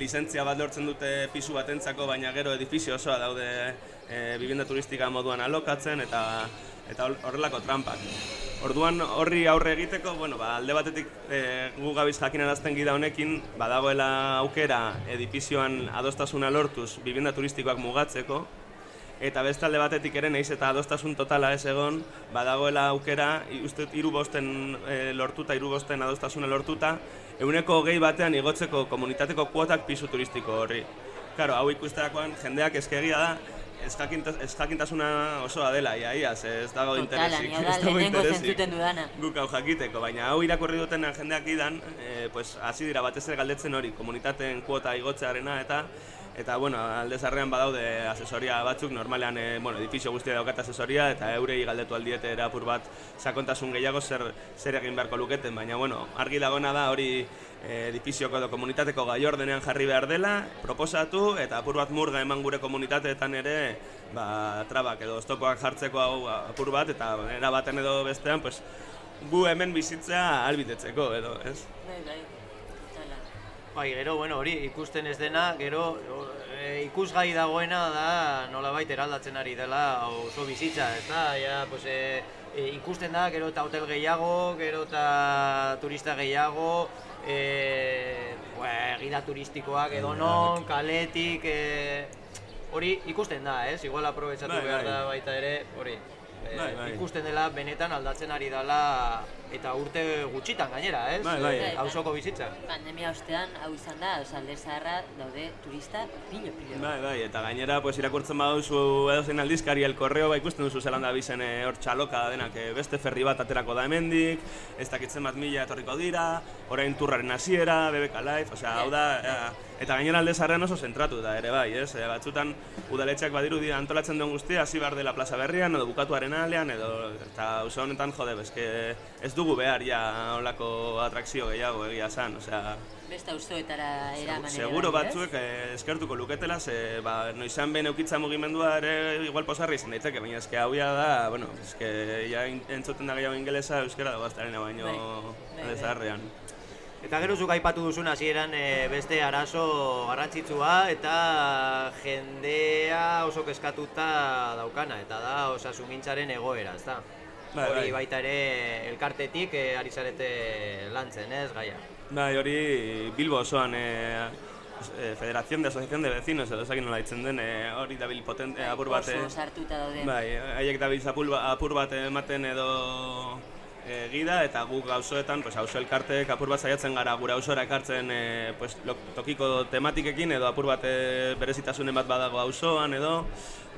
lizentzia bat lortzen dute pisu batentzako, baina gero edifizio osoa daude e, bibienda turistika moduan alokatzen, eta eta hor- horrelako trampak. Orduan horri aurre egiteko, bueno, ba, alde batetik e, gu gabiz jakinarazten gida honekin, badagoela aukera edifizioan adostasuna lortuz bibienda turistikoak mugatzeko, Eta beste alde batetik ere naiz eta adostasun totala ez egon, badagoela aukera, uste hiru bosten e, lortuta, hiru bosten adostasuna lortuta, euneko hogei batean igotzeko komunitateko kuotak pisu turistiko horri. Karo, hau ikusterakoan jendeak eskegia da, ezjakintasuna osoa dela, ia, ia, ze ez dago Totala, interesik. da ez dago interesik dudana. guk hau jakiteko, baina hau irakurri duten jendeak idan, e, pues, hasi dira batez ere galdetzen hori, komunitateen kuota igotzearena eta eta bueno, alde zarrean badaude asesoria batzuk, normalean e, bueno, edifizio guztia daukat asesoria eta eurei galdetu aldiete erapur bat sakontasun gehiago zer, zer egin beharko luketen, baina bueno, argi dagona da hori edifizioko edo komunitateko gai ordenean jarri behar dela, proposatu eta apur bat murga eman gure komunitateetan ere ba, trabak edo oztopoak jartzeko hau apur bat eta era baten edo bestean pues, gu hemen bizitzea albidetzeko edo, ez? Bai, bai. Bai, gero, bueno, hori ikusten ez dena, gero e, ikusgai dagoena da nolabait eraldatzen ari dela oso bizitza, ez da? Ja, pues, e, e, ikusten da, gero eta hotel gehiago, gero eta turista gehiago, e, bue, gida turistikoak edo non, kaletik, e, hori ikusten da, ez? Igual aprobetsatu Bai, behar bai. da baita ere, hori. E, Bai, bai. Ikusten dela benetan aldatzen ari dela eta urte gutxitan gainera, ez? Bai, bai. E, auzoko bizitza. Pandemia ostean, hau izan da, oza, alde zaharra daude turista pilo, pilo. Bai, bai, eta gainera pues, irakurtzen baduzu edozein aldizkari el correo, ba, ikusten duzu zelan da bizen eh, hor txaloka denak, eh, beste ferri bat aterako da hemendik, ez dakitzen bat mila etorriko dira, orain turraren hasiera, BBK Live, osea, hau da, eh, eta gainera alde zarrean oso zentratu da ere bai, ez? Eh, batzutan udaletxeak badirudi antolatzen duen guztia, hasi behar dela plaza berrian, edo bukatuaren alean, edo, eta oso honetan, jode, eske, ez dugu behar ja olako atrakzio gehiago egia san, osea, Beste auzoetara eraman ere Seguro bai, batzuek eh, eskertuko luketela, ze ba, noizan behin eukitza mugimendua ere igual posarri izan daiteke, baina eske hau ja da, bueno, eske ja entzuten da gehiago ingelesa euskera dago aztarena baino Bai, bai, bai. Eta gero zuk aipatu duzun hasieran e, beste arazo garrantzitsua eta jendea oso kezkatuta daukana eta da osasungintzaren egoera, ezta? Bai, Hori bai. baita ere elkartetik e, ari zarete lantzen, ez, gaia? Bai, hori Bilbo osoan eh, eh, Federación de Asociación de Vecinos edo ezakin nola ditzen den eh, hori dabil potente apur bat Oso sartuta daude. Bai, haiek apur, ba- apur bat ematen edo e, gida eta guk auzoetan, pues auzo elkarteek apur bat saiatzen gara gure auzora ekartzen e, pues, lo, tokiko tematikekin edo apur bat e, berezitasunen bat badago auzoan edo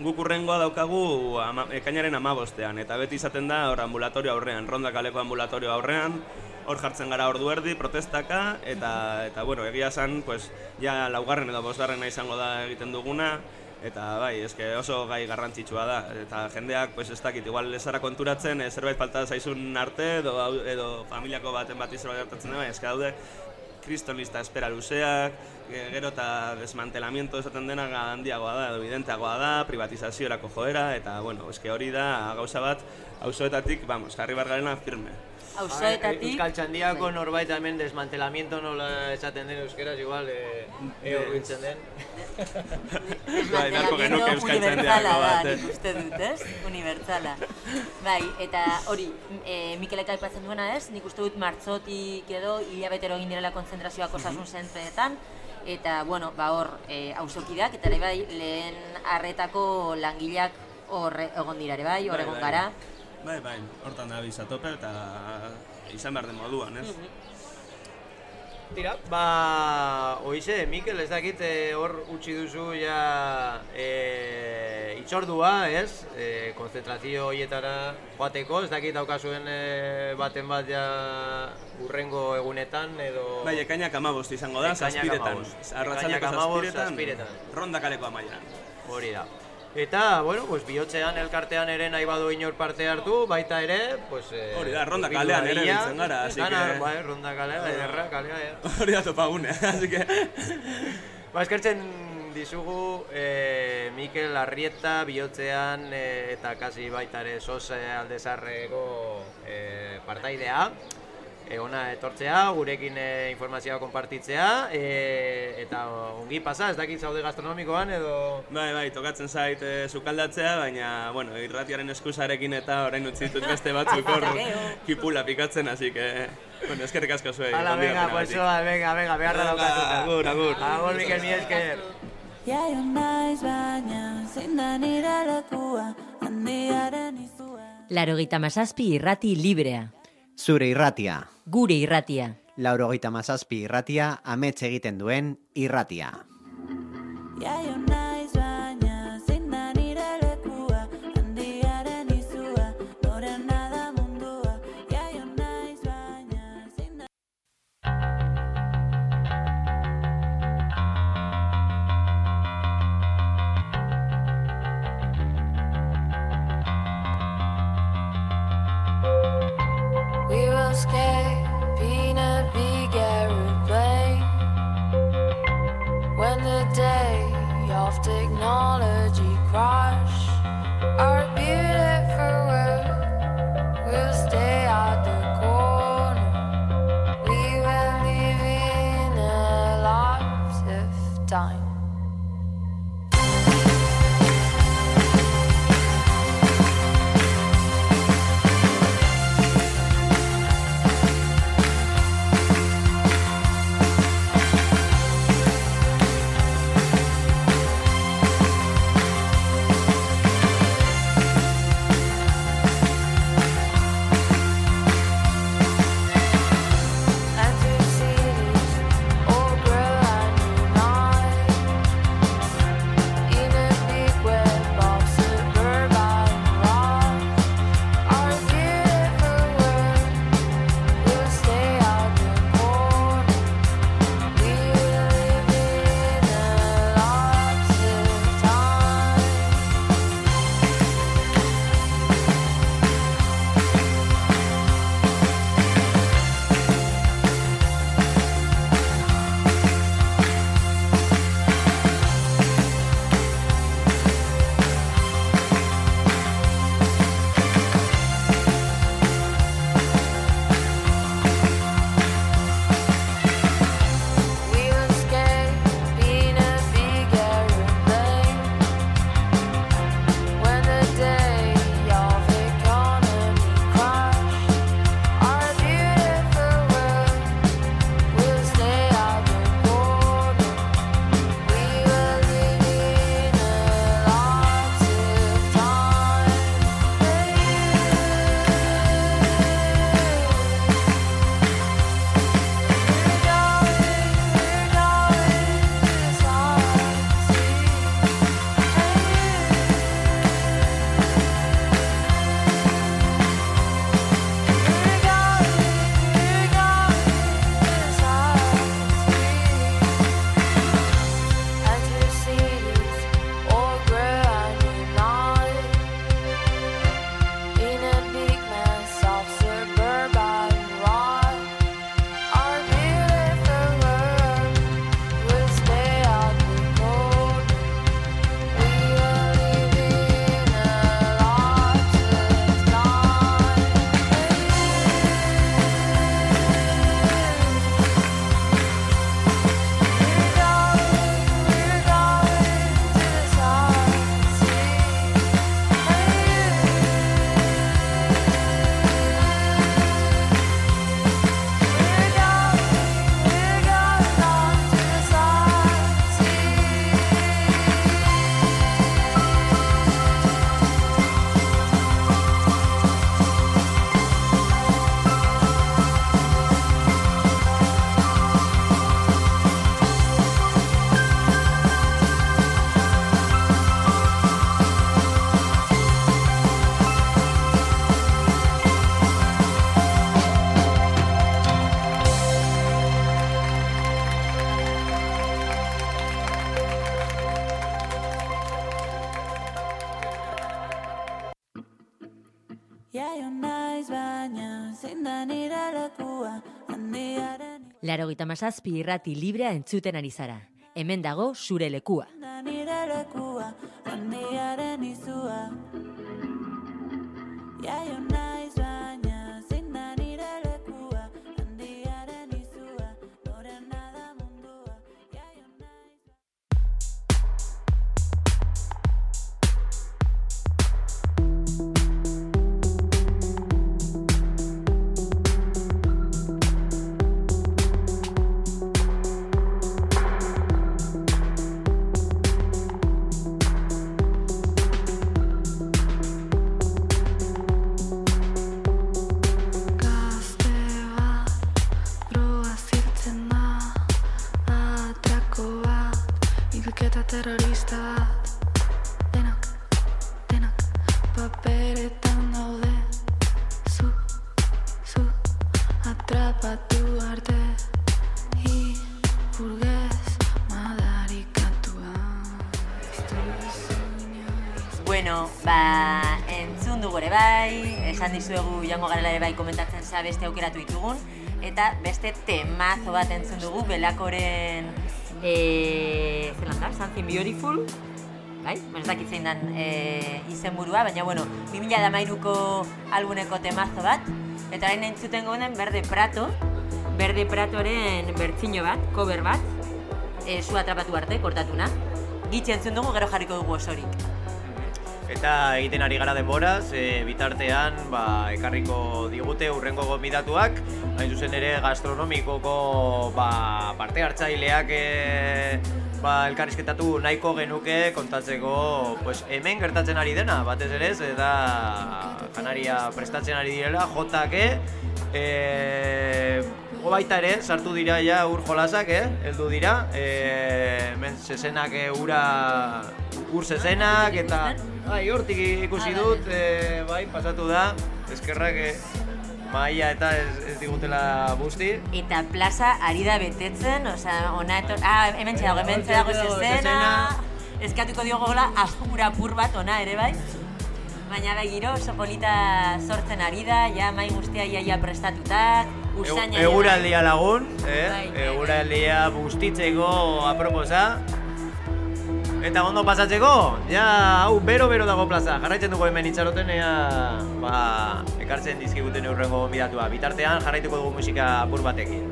guk urrengoa daukagu ama, ekainaren amabostean eta beti izaten da hor ambulatorio aurrean, ronda kaleko ambulatorio aurrean hor jartzen gara ordu erdi protestaka eta eta bueno, egia esan pues ja laugarren edo bosgarrena izango da egiten duguna Eta bai, eske oso gai garrantzitsua da eta jendeak pues ez dakit igual ezara konturatzen e, zerbait falta zaizun arte edo edo familiako baten bati zerbait gertatzen da, bai, eske daude kriston lista espera luzeak, ge- gero eta desmantelamiento esaten dena handiagoa da, evidenteagoa da, privatizaziorako joera eta bueno, eske hori da gauza bat auzoetatik, vamos, jarri bar garena firme. Auzoetatik... Euskal Txandiako norbait hemen desmantelamiento nola esaten den euskeraz, igual, e, e horbiltzen den. Bai, beharko genuke Euskal Txandiako bat, eh. uste dut, ez? Unibertsala. Bai, eta hori, e, Mikelek aipatzen duena ez, nik uste dut martzotik edo hilabetero egin direla kontzentrazioak osasun zentreetan, eta, bueno, ba hor, e, auzokideak, eta ere bai, lehen arretako langileak hor egon dira ere bai, hor Bai, egon bai. gara. Bai, bai, hortan da bizatope eta izan behar den moduan, ez? Tira, ba, oize, Mikel, ez dakit eh, hor utzi duzu ja e, itxordua, ez? E, konzentrazio horietara joateko, ez dakit daukazuen e, baten bat ja urrengo egunetan edo... Bai, ekainak amabost izango da, zazpiretan. amabost, zazpiretan, zazpiretan. ronda kaleko amaieran. Hori da. Eta, bueno, pues, bihotzean elkartean ere nahi badu inor parte hartu, baita ere, pues... Eh, Hori da, ronda kalean ere bidua biltzen gara, así que- Bai, ronda kalea, ederra, kalea, ja. Hori da topagune, así que... Ba, eskertzen dizugu eh, Mikel Arrieta bihotzean eh, eta kasi baita ere sos eh, aldezarreko eh, partaidea. E, ona etortzea, gurekin eh, informazioa konpartitzea, eh, eta ongi pasa, ez dakit zaude gastronomikoan edo... Bai, bai, tokatzen zait eh, sukaldatzea, baina, bueno, irratiaren eskusarekin eta orain utzi ditut beste batzuk hor kipula pikatzen, así que... Bueno, eskerrik asko zuei. Hala, venga, pues, va, venga, venga, beharra Venga, daukatuta. agur, agur. Agur, Mikel, mi esker. Jaio naiz baina, zein da nire lekua, handiaren izua. Larogeita mazazpi irrati librea. Zure irratia. Gure irratia. Laurogeita mazazpi irratia, amets egiten duen irratia. Jaio amazazpi irrati librea entzuten ari zara. Hemen dago zure lekua. Nire lekua, handiaren izua. Ja. terrorista bat. Denok, denok paperetan daude Zu, zu atrapatu arte. I, burgez madarikatua. Bueno, ba, entzun dugu ere bai. Esan dizuegu jango garela ere bai komentatzen zea beste aukeratu ditugun. Eta beste temazo bat entzun dugu belakoren e, zelan da, Something Beautiful, bai? Bueno, ez dakit zein den e, eh, izenburua, baina bueno, 2013ko albumeko temazo bat eta orain entzuten gonen Berde Prato, Berde Pratoren bertzino bat, cover bat, eh, e, zu atrapatu arte, kortatuna. Gitxe entzun dugu, gero jarriko dugu osorik. Eta egiten ari gara denboraz, e, bitartean ba, ekarriko digute urrengo gomidatuak, hain zuzen ere gastronomikoko ba, parte hartzaileak e, ba, elkarrizketatu nahiko genuke kontatzeko pues, hemen gertatzen ari dena, batez ere ez, eta janaria prestatzen ari direla, jotake, e, Go baita ere, sartu dira ja ur jolasak, eh? Heldu dira. Eh, hemen zezenak eh, ura ur zezenak eta bai, hortik ikusi dut, eh, bai, pasatu da. Eskerrak eh, maia eta ez, ez digutela busti. Eta plaza ari da betetzen, osea, ona etor... Ah, hemen dago, hemen dago zezena. Eskatuko diogo gola, apur apur bat ona ere bai. Baina bai giro, oso polita sortzen ari da, ja mai guztia iaia prestatutak, usaina... E, eguraldia lagun, eh? Bai, bai, eguraldia bustitzeko aproposa. Eta ondo pasatzeko, ja, hau, bero-bero dago plaza. Jarraitzen dugu hemen itxaroten, ea, ba, ekartzen dizkiguten eurrengo bidatua. Bitartean, jarraituko dugu musika apur batekin.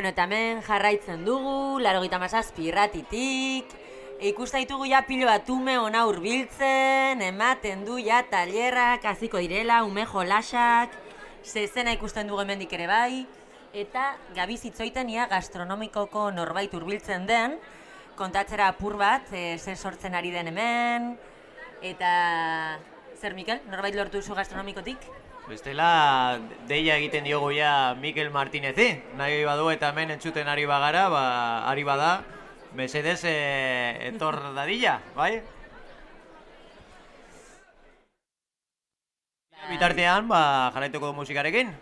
Bueno, eta hemen jarraitzen dugu, laro gita mazazpi irratitik, ikusta ditugu ja pilo bat ume ona hurbiltzen, ematen du ja tailerrak hasiko direla, ume jolasak, zezena ikusten dugu hemendik ere bai, eta gabiz itzoiten ia gastronomikoko norbait hurbiltzen den, kontatzera apur bat, e, zer sortzen ari den hemen, eta zer Mikel, norbait lortu zu gastronomikotik? Bestela, deia egiten diogu ja Mikel Martinezi. Nahi badu eta hemen entzuten ari bagara, ba, ari bada, mesedez e, etor dadila, bai? Bitartean, ba, jarraituko musikarekin.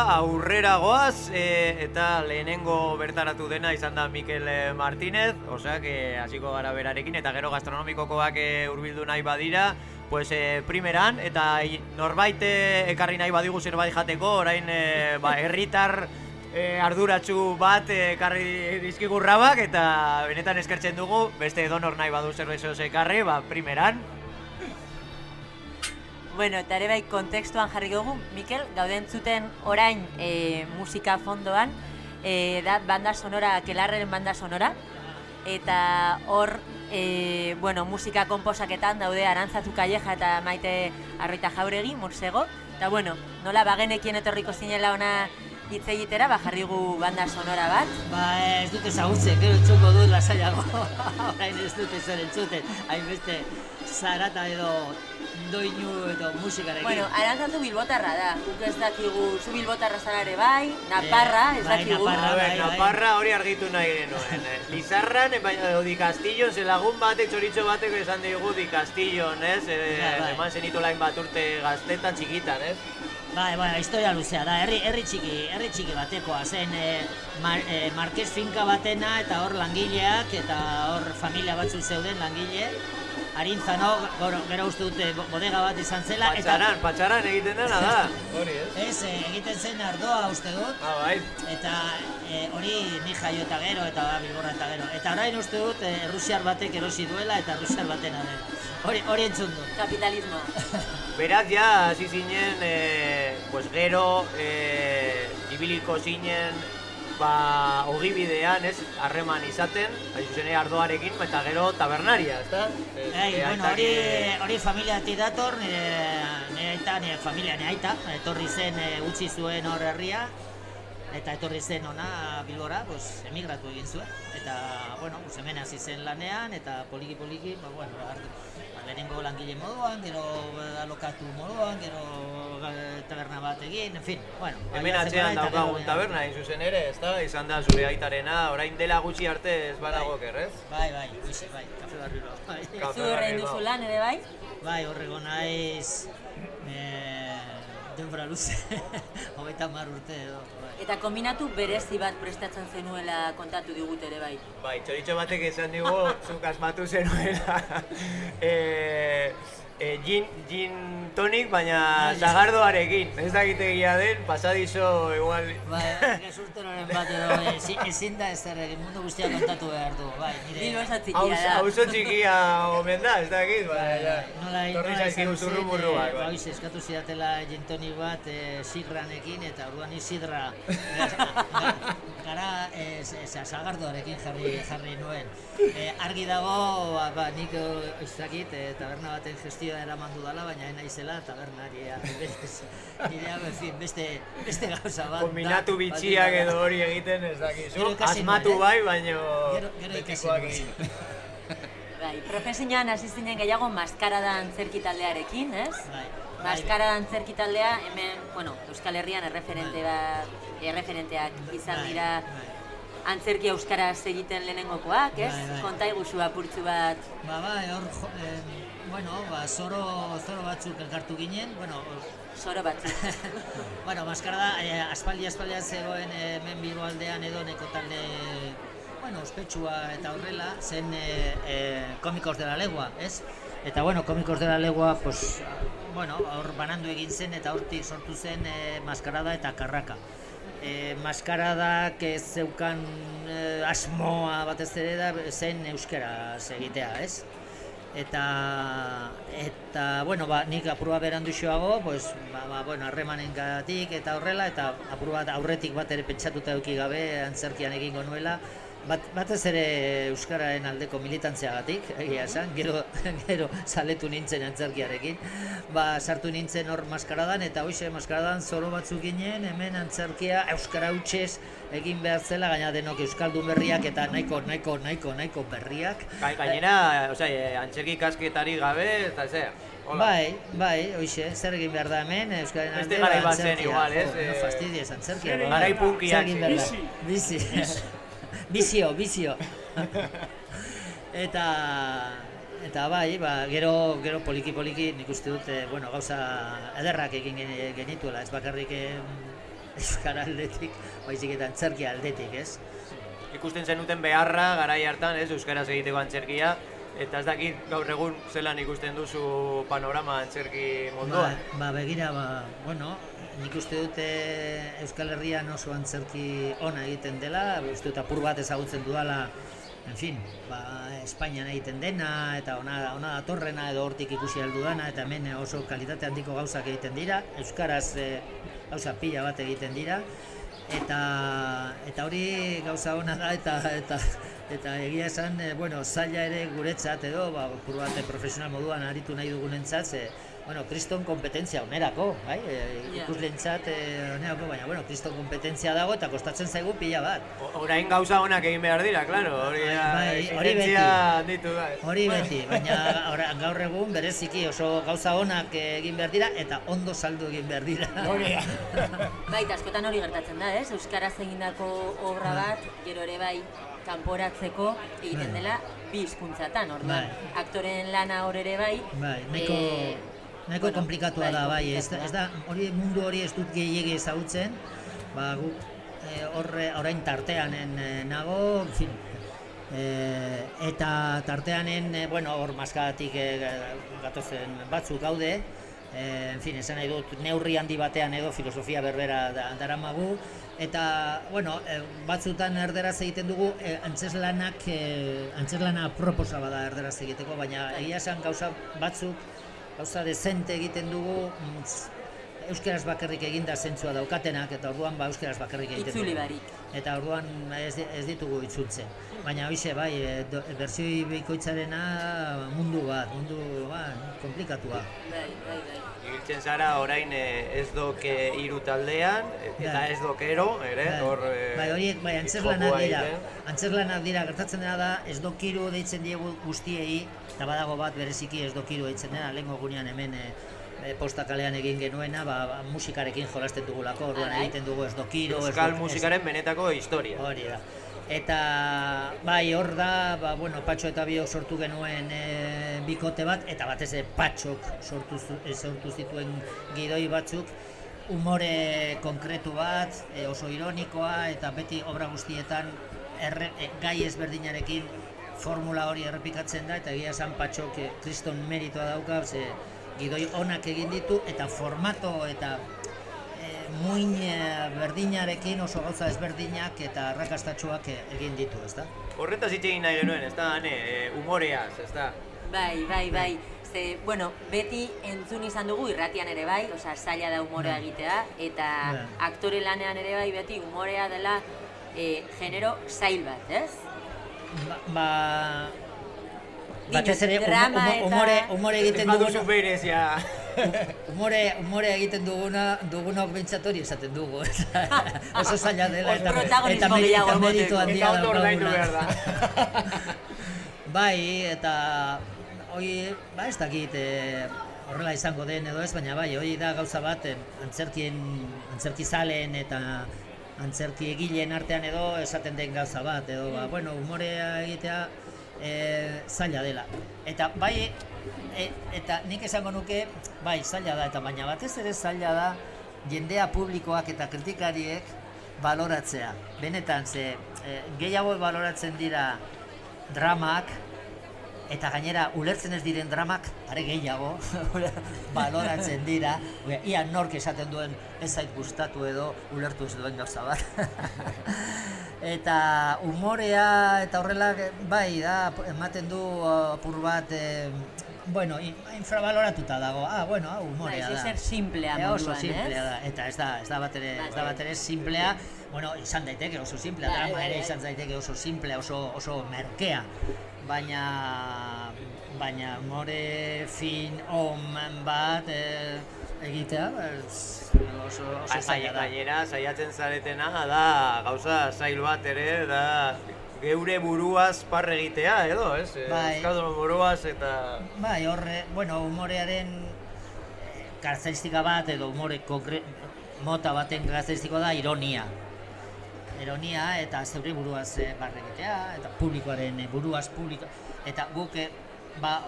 Aurrera goaz, e, eta lehenengo bertaratu dena izan da Mikel eh, Martínez, osea, que hasiko gara berarekin, eta gero gastronomikokoak e, urbildu nahi badira, pues e, primeran, eta norbait e, ekarri nahi badigu zerbait jateko, orain e, ba, herritar e, arduratsu bat e, ekarri dizkigu eta benetan eskertzen dugu, beste edonor nahi badu zerbait ekarri, ba, primeran, Bueno, eta ere bai kontekstuan jarri dugu, Mikel, gauden zuten orain e, musika fondoan, e, da banda sonora, kelarren banda sonora, eta hor, e, bueno, musika komposaketan daude Arantzatu Kalleja eta Maite Arroita Jauregi, Mursego, eta bueno, nola bagenekien etorriko zinela ona hitz egitera, ba jarrigu banda sonora bat. Ba, ez dut ezagutzen, gero entzuko dut lasaiago. Orain ez dut ezer entzuten, hainbeste zarata edo doinu edo musikarekin. Bueno, Arantzatu Bilbotarra da, guk ez dakigu, zu Bilbotarra zara ere bai, Naparra, ez bai, dakigu. Naparra, bai, ber, bai. Naparra hori argitu nahi genuen. eh. Lizarran, e, baina di Castillo, ze lagun batek, txoritxo batek esan digu di Castillo, ez? E, Ja, bai. eman zenitu lain bat urte gaztetan txikitan, ez? Bai, bai, historia luzea da, herri, herri txiki, herri txiki batekoa zen e, mar, e, Marquez finka batena eta hor langileak eta hor familia batzu zeuden langile. Arintzano, gero, gero uste dute bo- bodega bat izan zela. Patxaran, patxaran egiten dena da. Hori, ez? Ez, e, egiten zen ardoa uste dut. Ah, bai. Eta e, hori ni jaio eta gero eta bilborra eta gero. Eta orain uste dut e, Rusiar batek erosi duela eta Rusiar batena dela. Hori, hori entzun dut. Kapitalismo. Beraz, ja, hasi zinen, e, pues gero, e, ibiliko zinen, ba, ogibidean, ez, harreman izaten, hain zuzen ere ardoarekin, eta gero tabernaria, ezta? Ez, Ei, e, bueno, aitak, hori, hori familiatik dator, nire, nire aita, nire familia nire aita, etorri zen e, utzi zuen hor herria, eta etorri zen ona Bilbora, pues, emigratu egin zuen. Eta, bueno, pues, hemen hasi zen lanean, eta poliki-poliki, ba, bueno, ba, lehenengo langile moduan, gero eh, alokatu moduan, gero eh, taberna bat egin, en fin, bueno. Hemen atzean daukagun taberna, hain zuzen ere, ezta? Izan da zure aitarena, orain dela gutxi arte ez badago oker, ez? Bai, bai, hoxe, bai, kafe barriro. Bai. Zu horrein duzu lan ere bai? Bai, horrego naiz eh, denbora luze, hogeita mar urte edo. Bai. Eta kombinatu berezi bat prestatzen zenuela kontatu digute ere bai. Bai, txoritxo batek esan digu, zuk asmatu zenuela. e, e, gin, gin tonic, baina zagardoarekin. Ez dakite egia den, pasadizo igual... Bai, gezurteroren bat edo eh, ezi- ezin da ez egin mundu guztia kontatu behar du, bai, nire... Bilbo oso txikia da. Auzo txikia omen da, ez dakit, bai, Bai, ja. bai, nola, Torri nola zaizkigu eh, bai. ba, hoize, eskatu zidatela gin tonic bat eh, sigranekin, eta orduan ni sidra gara eh, zagardoarekin jarri, jarri nuen. Eh, argi dago, ba, ba, nik eh, ez dakit, eh, taberna baten gestioa eraman dudala, baina ez naizela tabernaria. Berez, Nire hau, en fin, beste, beste gauza bat. Kombinatu bitxiak edo hori egiten ez dakizu. Asmatu eh? bai, baino betikoak egin. Bai, profesionan hasi zinen gehiago maskaradan zerki taldearekin, ez? Bai. Maskaradan zerki taldea hemen, bueno, Euskal Herrian erreferente bat, erreferenteak izan Bai, dira antzerki euskaraz egiten lehenengokoak, ez? Bai, bai. Konta iguzu apurtzu bat. Ba, bai, hor, eh, bueno, ba, zoro, zoro batzuk elkartu ginen, bueno, Zoro batzuk. bueno, maskara da, eh, aspaldi aspaldian zegoen eh, hemen Bilbo edo neko talde, bueno, ospetsua eta horrela, zen eh, eh, Komikos de la Legua, ez? Eta, bueno, Komikos de la Legua, pues, bueno, hor banandu egin zen eta hortik sortu zen eh, maskarada eta karraka. E, maskaradak ez zeukan eh, asmoa batez ere da zen euskaraz egitea, ez? Eta, eta bueno, ba, nik apurua berandu xoago, pues, ba, ba, bueno, harremanengatik eta horrela, eta apur bat aurretik bat ere pentsatuta eduki gabe antzerkian egingo nuela, bat, batez ere Euskararen aldeko militantziagatik, egia esan, gero, gero saletu nintzen antzerkiarekin, ba, sartu nintzen hor maskaradan, eta hoxe maskaradan zoro batzuk ginen, hemen antzerkia Euskara hutsez egin behar zela, gaina denok Euskaldun berriak eta nahiko, nahiko, nahiko, nahiko berriak. Gai- Gainera, osea, e, antzerki kasketari gabe, eta ze, hola. Bai, bai, hoxe, zer egin behar da hemen, Euskaren alde, garai bat zen igual, ez? Jo, no Eh, fastidies, antzerkia. bai. Garai punkiak, Zer behar da? bizi. Bizi. Bizio, bizio. eta eta bai, ba, gero gero poliki poliki nik uste dut eh, bueno, gauza ederrak egin geni- genituela, ez bakarrik euskara aldetik, baizik eta antzerki aldetik, ez? Ikusten zenuten beharra garai hartan, ez, euskaraz egiteko antzerkia, eta ez dakit gaur egun zelan ikusten duzu panorama antzerki Ba, munduan. ba begira, ba, bueno, nik uste dute Euskal Herrian oso antzerki ona egiten dela, uste dut apur bat ezagutzen dudala, en fin, ba, Espainian egiten dena, eta ona, ona datorrena edo hortik ikusi aldu dana, eta hemen oso kalitate handiko gauzak egiten dira, Euskaraz e, gauza pila bat egiten dira, eta eta hori gauza ona da eta eta eta egia esan e, bueno zaila ere guretzat edo ba apur bat profesional moduan aritu nahi dugunentzat ze bueno kriston kompetentzia onerako bai e, ikuslentzat e, onerako baina bueno kriston kompetentzia dago eta kostatzen zaigu pila bat O- Orain gauza onak egin behar dira, claro, hori da, Bai, hori beti. da. ez? Hori beti, baina ora- gaur egun bereziki oso gauza onak egin behar dira eta ondo saldu egin behar dira. Hori da. Bai, eta askotan hori gertatzen da, ez? Euskaraz egindako obra bat, gero ere bai, kanporatzeko egiten Bai. dela bi hizkuntzatan, orduan. Bai. Aktoren lana hor ere bai. Bai, nahiko, eh, nahiko komplikatua bai, da, bai, ez ez da, hori mundu hori ez dut gehiegi ezagutzen, ba, gu, e, horre, orain tarteanen e, nago, en fin, e, eta tarteanen, e, bueno, hor maskadatik e, gatozen batzuk gaude, e, en fin, esan nahi dut, neurri handi batean edo filosofia berbera da, daramagu, eta, bueno, e, batzutan erderaz egiten dugu, e, antzeslanak, e, antzeslana proposa bada erderaz egiteko, baina egia esan gauza batzuk, gauza dezente egiten dugu, mm, euskeraz bakarrik eginda zentzua daukatenak, eta orduan ba euskeraz bakarrik egiten Itzuli barik. Eta orduan ez, ez ditugu itzultzen. Baina hoxe bai, e, e, bertsioi bikoitzarena mundu bat, mundu bat, komplikatua. Bai, bai, bai. Ibiltzen zara orain eh, ez dok eh, hiru taldean, eh, eta Bai. ez dokero, ere, Bai, hor... eh, bai, horiek, bai, antzerlanak dira. egiten. Antzerlanak dira, gertatzen dena da, ez dokiru deitzen diegu guztiei, eta badago bat bereziki ez dokiru deitzen dena, lehenko gunean hemen e, e, posta kalean egin genuena, ba, ba, musikarekin jolasten dugulako, orduan egiten dugu ez dokiru, ez Euskal dok- musikaren benetako historia. Hori da. Eta bai, hor da, ba, bueno, Patxo eta biok sortu genuen e, bikote bat, eta batez ere Patxok sortu, eh, sortu zituen gidoi batzuk, umore konkretu bat, e, oso ironikoa, eta beti obra guztietan erre, e, gai ezberdinarekin formula hori errepikatzen da, eta egia esan Patxok e, kriston meritoa dauka, ze gidoi onak egin ditu, eta formato eta e, muin e, berdinarekin oso gauza ezberdinak eta arrakastatsuak e, egin ditu, ezta? Horretaz hitz egin nahi genuen, ez da, ane, eh, humoreaz, ez da. Bai, bai, bai. Ze, bueno, beti entzun izan dugu irratian ere bai, osea, zaila da umorea Bai. egitea, eta Bai. aktore lanean ere bai beti umorea dela e, genero zail bat, ez? Ba, ba batez ere umore, umore egiten Ez baduzu duguna, berez, ja. Umore, umore egiten duguna, dugunok behintzat hori esaten dugu, oso zaila dela, eta, eta, meri- gehiago eta meritu handia daukagula. Bai, eta hoi, ba ez dakit e, horrela izango den edo ez, baina bai, hori da gauza bat em, antzerkien, antzerki zaleen eta antzerki egileen artean edo esaten den gauza bat, edo ba, bueno, umorea egitea e, zaila dela. Eta bai, e, eta nik esango nuke, bai, zaila da, eta baina batez ere zaila da jendea publikoak eta kritikariek baloratzea. Benetan, ze e, gehiago baloratzen dira dramak, eta gainera ulertzen ez diren dramak are gehiago baloratzen dira ia nork esaten duen ez zait gustatu edo ulertu ez duen gauza bat eta umorea eta horrela bai da ematen du apur bat eh, bueno, in- infrabaloratuta dago. Ah, bueno, hau umorea Bai, da. zer simplea Eh, oso simplea da. Eta ez da, ez da bat ere, ez da bat ere simplea. Bueno, izan daiteke oso simplea, Bai, drama bai, ere izan daiteke oso simplea, oso oso merkea. Baina baina more fin on bat eh, egitea ez, oso oso Ai- zaila da. Gainera, saiatzen zaretena da gauza zail bat ere, da geure buruaz parre egitea, edo, ez? Eh, Bai. Euskaldun buruaz eta... Bai, horre, bueno, humorearen eh, karakteristika bat edo humore konkre, mota baten karakteristikoa da ironia. Ironia eta zeure buruaz eh, barre egitea, eta publikoaren eh, buruaz publiko, eta guk eh, ba,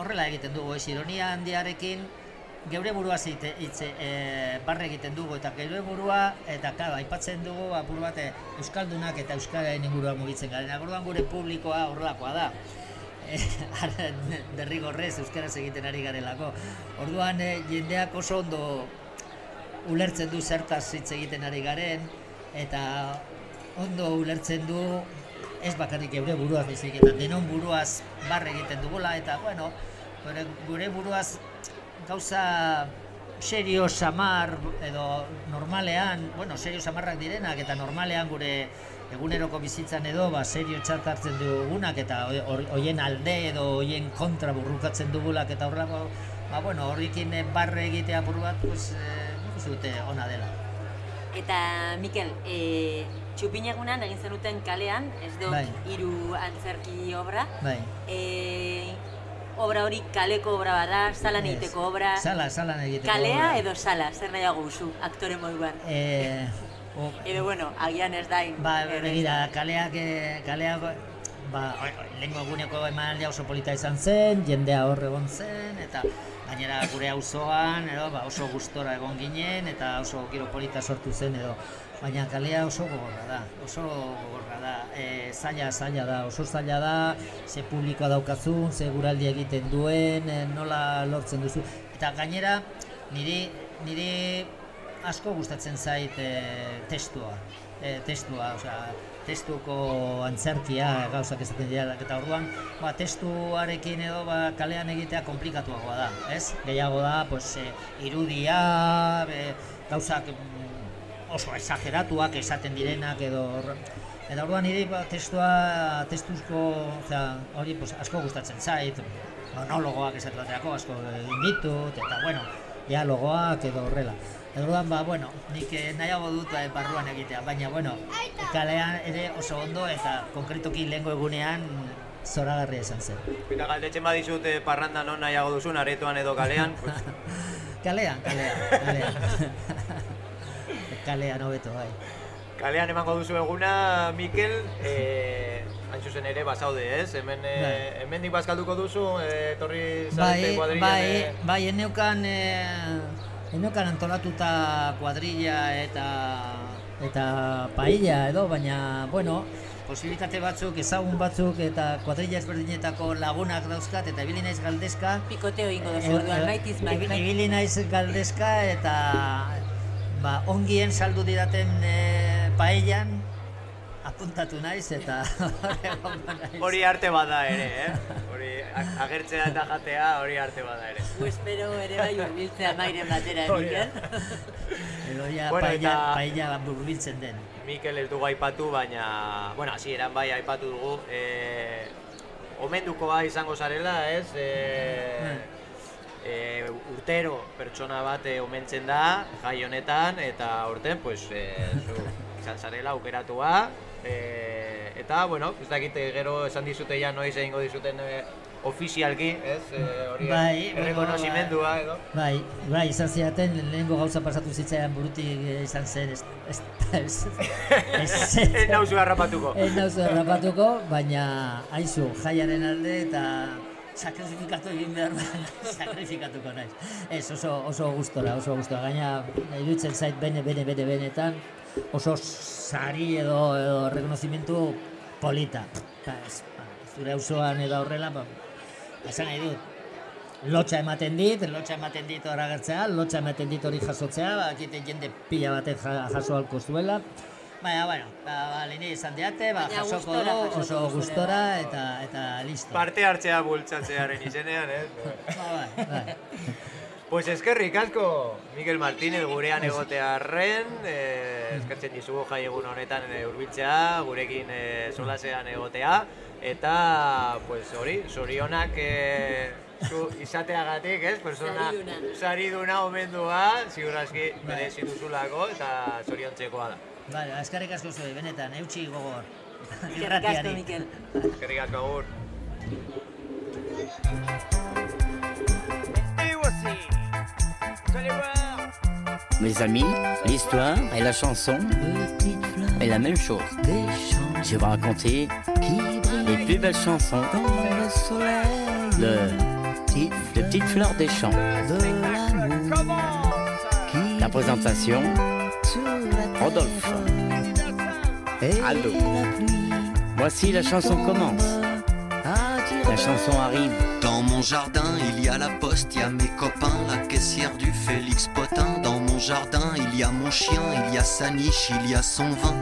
horrela egiten dugu, ez ironia handiarekin geure burua zite, hitze, e, barre egiten dugu eta geure burua eta claro, aipatzen dugu apur bat e, euskaldunak eta euskararen inguruan mugitzen garen. Orduan gure publikoa horrelakoa da. E, derrigorrez euskaraz egiten ari garelako. Orduan e, jendeak oso ondo ulertzen du zertaz hitz egiten ari garen eta ondo ulertzen du ez bakarrik geure buruaz baizik eta denon buruaz barre egiten dugula eta bueno, gure, gure buruaz gauza serio samar edo normalean, bueno, serio samarrak direnak eta normalean gure eguneroko bizitzan edo ba serio txat hartzen dugunak eta hoien alde edo hoien kontra burrukatzen dugulak eta horrelako ba bueno, horrekin eh, barre egitea apur bat, pues eh, dute ona dela. Eta, Mikel, e, txupinegunan egin zenuten kalean, ez dut Bai. hiru antzerki obra. Bai. E, obra hori kaleko obra bada, salan Ez. egiteko obra. Sala, salan egiteko. Kalea obra. edo sala, zer nahiago zu, aktore moduan. Eh, o, Edo, bueno, agian ez dain. Ba, begira, kaleak, eh, kaleak, ba, lehenko eguneko emanaldia oso polita izan zen, jendea hor egon zen, eta gainera gure auzoan edo, ba, oso gustora egon ginen, eta oso giro polita sortu zen, edo, baina kalea oso gogorra da, oso gogorra da, e, zaila, zaila da, oso zaila da, ze publikoa daukazun, ze guraldi egiten duen, e, nola lortzen duzu, eta gainera, niri, niri asko gustatzen zait e, testua. E, testua, osea, testuko antzerkia gauzak esaten dira eta orduan, ba, testuarekin edo ba, kalean egitea komplikatuagoa da, ez? Gehiago da, pues, e, irudia, e, gauzak mm, oso exageratuak esaten direnak edo Eta orduan niri ba, testua, testuzko, osea, hori pues, asko gustatzen zait, monologoak esatu baterako asko egin ditut, eta bueno, dialogoak edo horrela. Eta orduan, ba, bueno, nik eh, nahiago dut eh, barruan egitea, baina, bueno, kalean ere oso ondo eta konkretoki lehengo egunean zoragarria izan zen. Eta galdetzen badizut eh, parranda non nahiago duzun, aretoan edo kalean, pues, Kalean, kalean, kalean. kalean hobeto, bai. kalean emango duzu eguna, Mikel, eh, hain zuzen ere basaude, ez? Hemen, eh, Bai. hemendik bazkalduko duzu, eh, etorri Bai, zarete kuadrillan, bai, eh, bai, eneukan, eh, eneukan antolatuta kuadrilla eta eta paella edo, baina, bueno, posibilitate batzuk, ezagun batzuk eta kuadrilla ezberdinetako lagunak dauzkat eta ibili naiz galdezka. Pikoteo egingo duzu, Eh, orduan, eh, maitiz. ibili- Ibili naiz galdezka eta ba, ongien saldu didaten e, paellan apuntatu naiz eta hori arte bada ere, eh? Hori agertzea eta jatea hori arte bada ere. Espero ere bai urbiltzea mairen batera, Mikel. Edo ja Bueno, paella, paella burbiltzen den. Mikel ez dugu aipatu, baina, bueno, hasieran bai aipatu dugu, eh, omendukoa izango zarela, ez? Eh, eh, urtero pertsona bat eh, omentzen da, jai honetan, eta urten, pues, eh, zu izan zarela aukeratua, eh, eta, bueno, ez dakit eh, gero esan dizute ja noiz egingo dizuten eh, ofizialki, ez? Eh, hori Bai, errekonozimendua edo. Bai, bai, izan zidaten, lehenengo gauza pasatu zitzaidan burutik izan zen, ez, ez, ez, ez, Ez nauzu harrapatuko. Ez nauzu harrapatuko, baina haizu, jaiaren alde eta sakrifikatu egin behar da, sakrifikatuko naiz. Ez, oso, oso gustora, oso gustora. Gaina, iruditzen zait bene, bene, bene, benetan, oso sari edo, edo rekonozimientu polita. Eta ez, ba, zure auzoan edo horrela, ba, esan nahi dut, lotxa ematen dit, lotxa ematen dit hor agertzea, lotxa ematen dit hori jasotzea, bakite jende pila batek ja- jaso halko zuela. Baina, bueno, ba, ba, lini izan diate, ba, Baina jasoko du, jasoko oso gustora eta, eta listo. Parte hartzea bultzatzearen izenean, ez? Ba, bai, bai. Pues eskerrik asko, Mikel Martínez gurean egotearren, eh, eskertzen dizugu jai egun honetan eh, hurbiltzea, gurekin eh, solasean egotea, eta pues hori, zorionak eh, zu izateagatik, ez, persona Sariduna. omendua, ziurazki merezi duzulako eta zoriontzekoa da. Vale, eskerrik asko zuei, benetan, eutxi gogor. Eskerrik asko, Mikel. Eskerrik asko agur. Mes amis, l'histoire et la chanson est la même chose. Je vais raconter les plus belles chansons de, de petites fleurs des champs. présentation, Rodolphe. Aldo. Voici la chanson commence. La chanson arrive. Dans mon jardin, il y a la poste, il y a mes copains, la caissière du Félix Potin. Dans mon jardin, il y a mon chien, il y a sa niche, il y a son vin.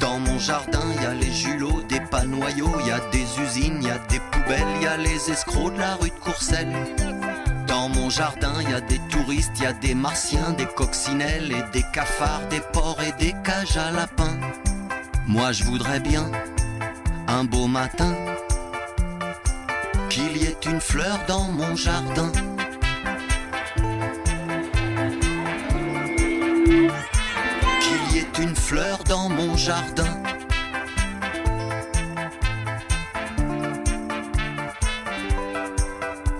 Dans mon jardin, il y a les julots, des panoyaux, il y a des usines, il y a des poubelles, il y a les escrocs de la rue de Courcelles. Dans mon jardin, il y a des touristes, il y a des martiens, des coccinelles et des cafards, des porcs et des cages à lapins. Moi, je voudrais bien, un beau matin, qu'il y ait une fleur dans mon jardin. Qu'il y ait une fleur dans mon jardin.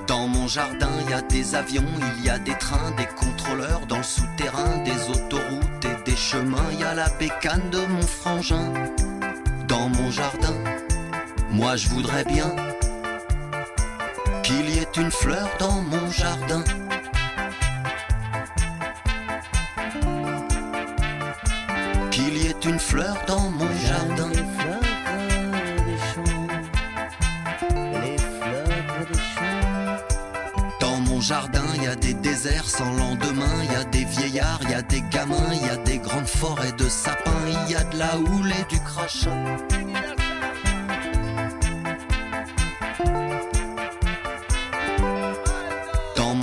Dans mon jardin, il y a des avions, il y a des trains, des contrôleurs dans le souterrain, des autoroutes et des chemins. Il y a la bécane de mon frangin. Dans mon jardin, moi je voudrais bien une fleur dans mon jardin. Qu'il y ait une fleur dans mon jardin. Dans mon jardin, il y a des déserts sans lendemain, il y a des vieillards, il y a des gamins, il y a des grandes forêts de sapins, il y a de la houle et du crachin.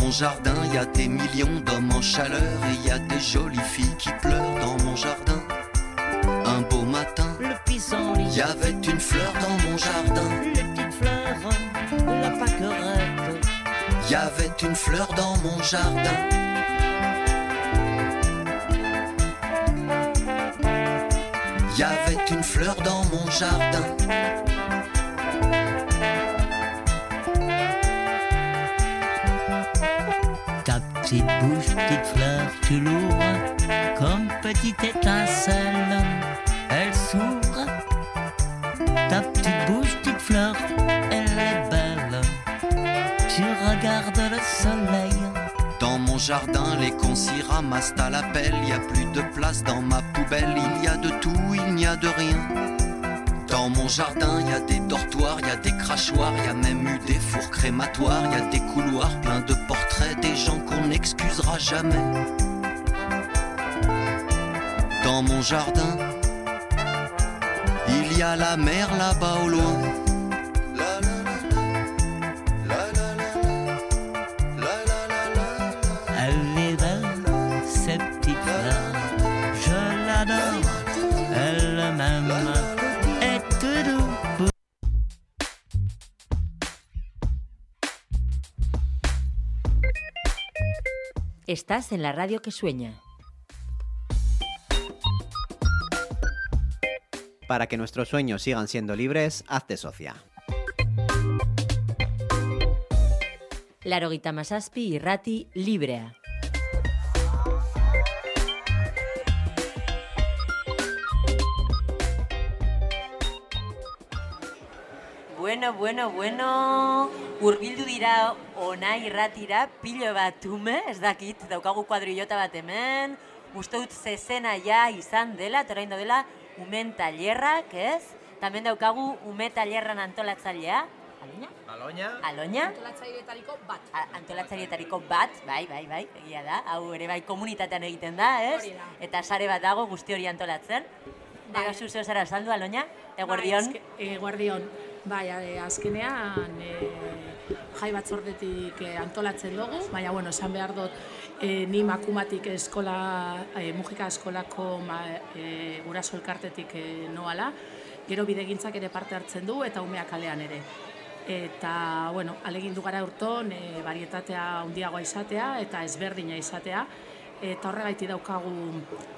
Mon jardin, y a des millions d'hommes en chaleur et y a des jolies filles qui pleurent dans mon jardin. Un beau matin, il y avait une fleur dans mon jardin. La pâquerette. Il y avait une fleur dans mon jardin. Y avait une fleur dans mon jardin. Petite bouche, petite fleur, tu l'ouvres comme petite étincelle. Elle s'ouvre. Ta petite bouche, petite fleur, elle est belle. Tu regardes le soleil. Dans mon jardin, les cons ramassent à la pelle. Y a plus de place dans ma poubelle. Il y a de tout, il n'y a de rien. Dans mon jardin, y a des dortoirs, y a des crachoirs, y a même eu des fours crématoires, y a des couloirs pleins de portraits des gens qu'on n'excusera jamais. Dans mon jardin, il y a la mer là-bas au loin. Estás en la radio que sueña. Para que nuestros sueños sigan siendo libres, hazte socia. Larogita Masaspi irrati librea. Bueno, bueno, bueno, urbildu dira ona irratira, pilo bat ume, ez dakit, daukagu kuadrillota bat hemen, uste dut zezena ja izan dela, eta orain dela umen tailerrak, ez? Tamen daukagu ume tailerran antolatzailea, Aloña? Aloña? Aloña? Antolatzaileetariko bat. A- Antolatzaileetariko bat, bai, bai, bai, egia da, hau ere bai komunitatean egiten da, ez? Da. Eta sare bat dago guzti hori antolatzen. Bai. Zuzeo zara saldu, Aloña? Eguerdion? Bai, eguerdion. Bai, eh, azkenean eh, jai batzordetik eh, antolatzen dugu, baina bueno, esan behar dut eh, ni makumatik eskola, eh, mugika eskolako ma, eh, guraso elkartetik eh, noala, gero bidegintzak ere parte hartzen du eta umeak kalean ere. Eta, bueno, alegindu gara urton, e, varietatea handiagoa izatea eta ezberdina izatea. Eta horregaiti daukagu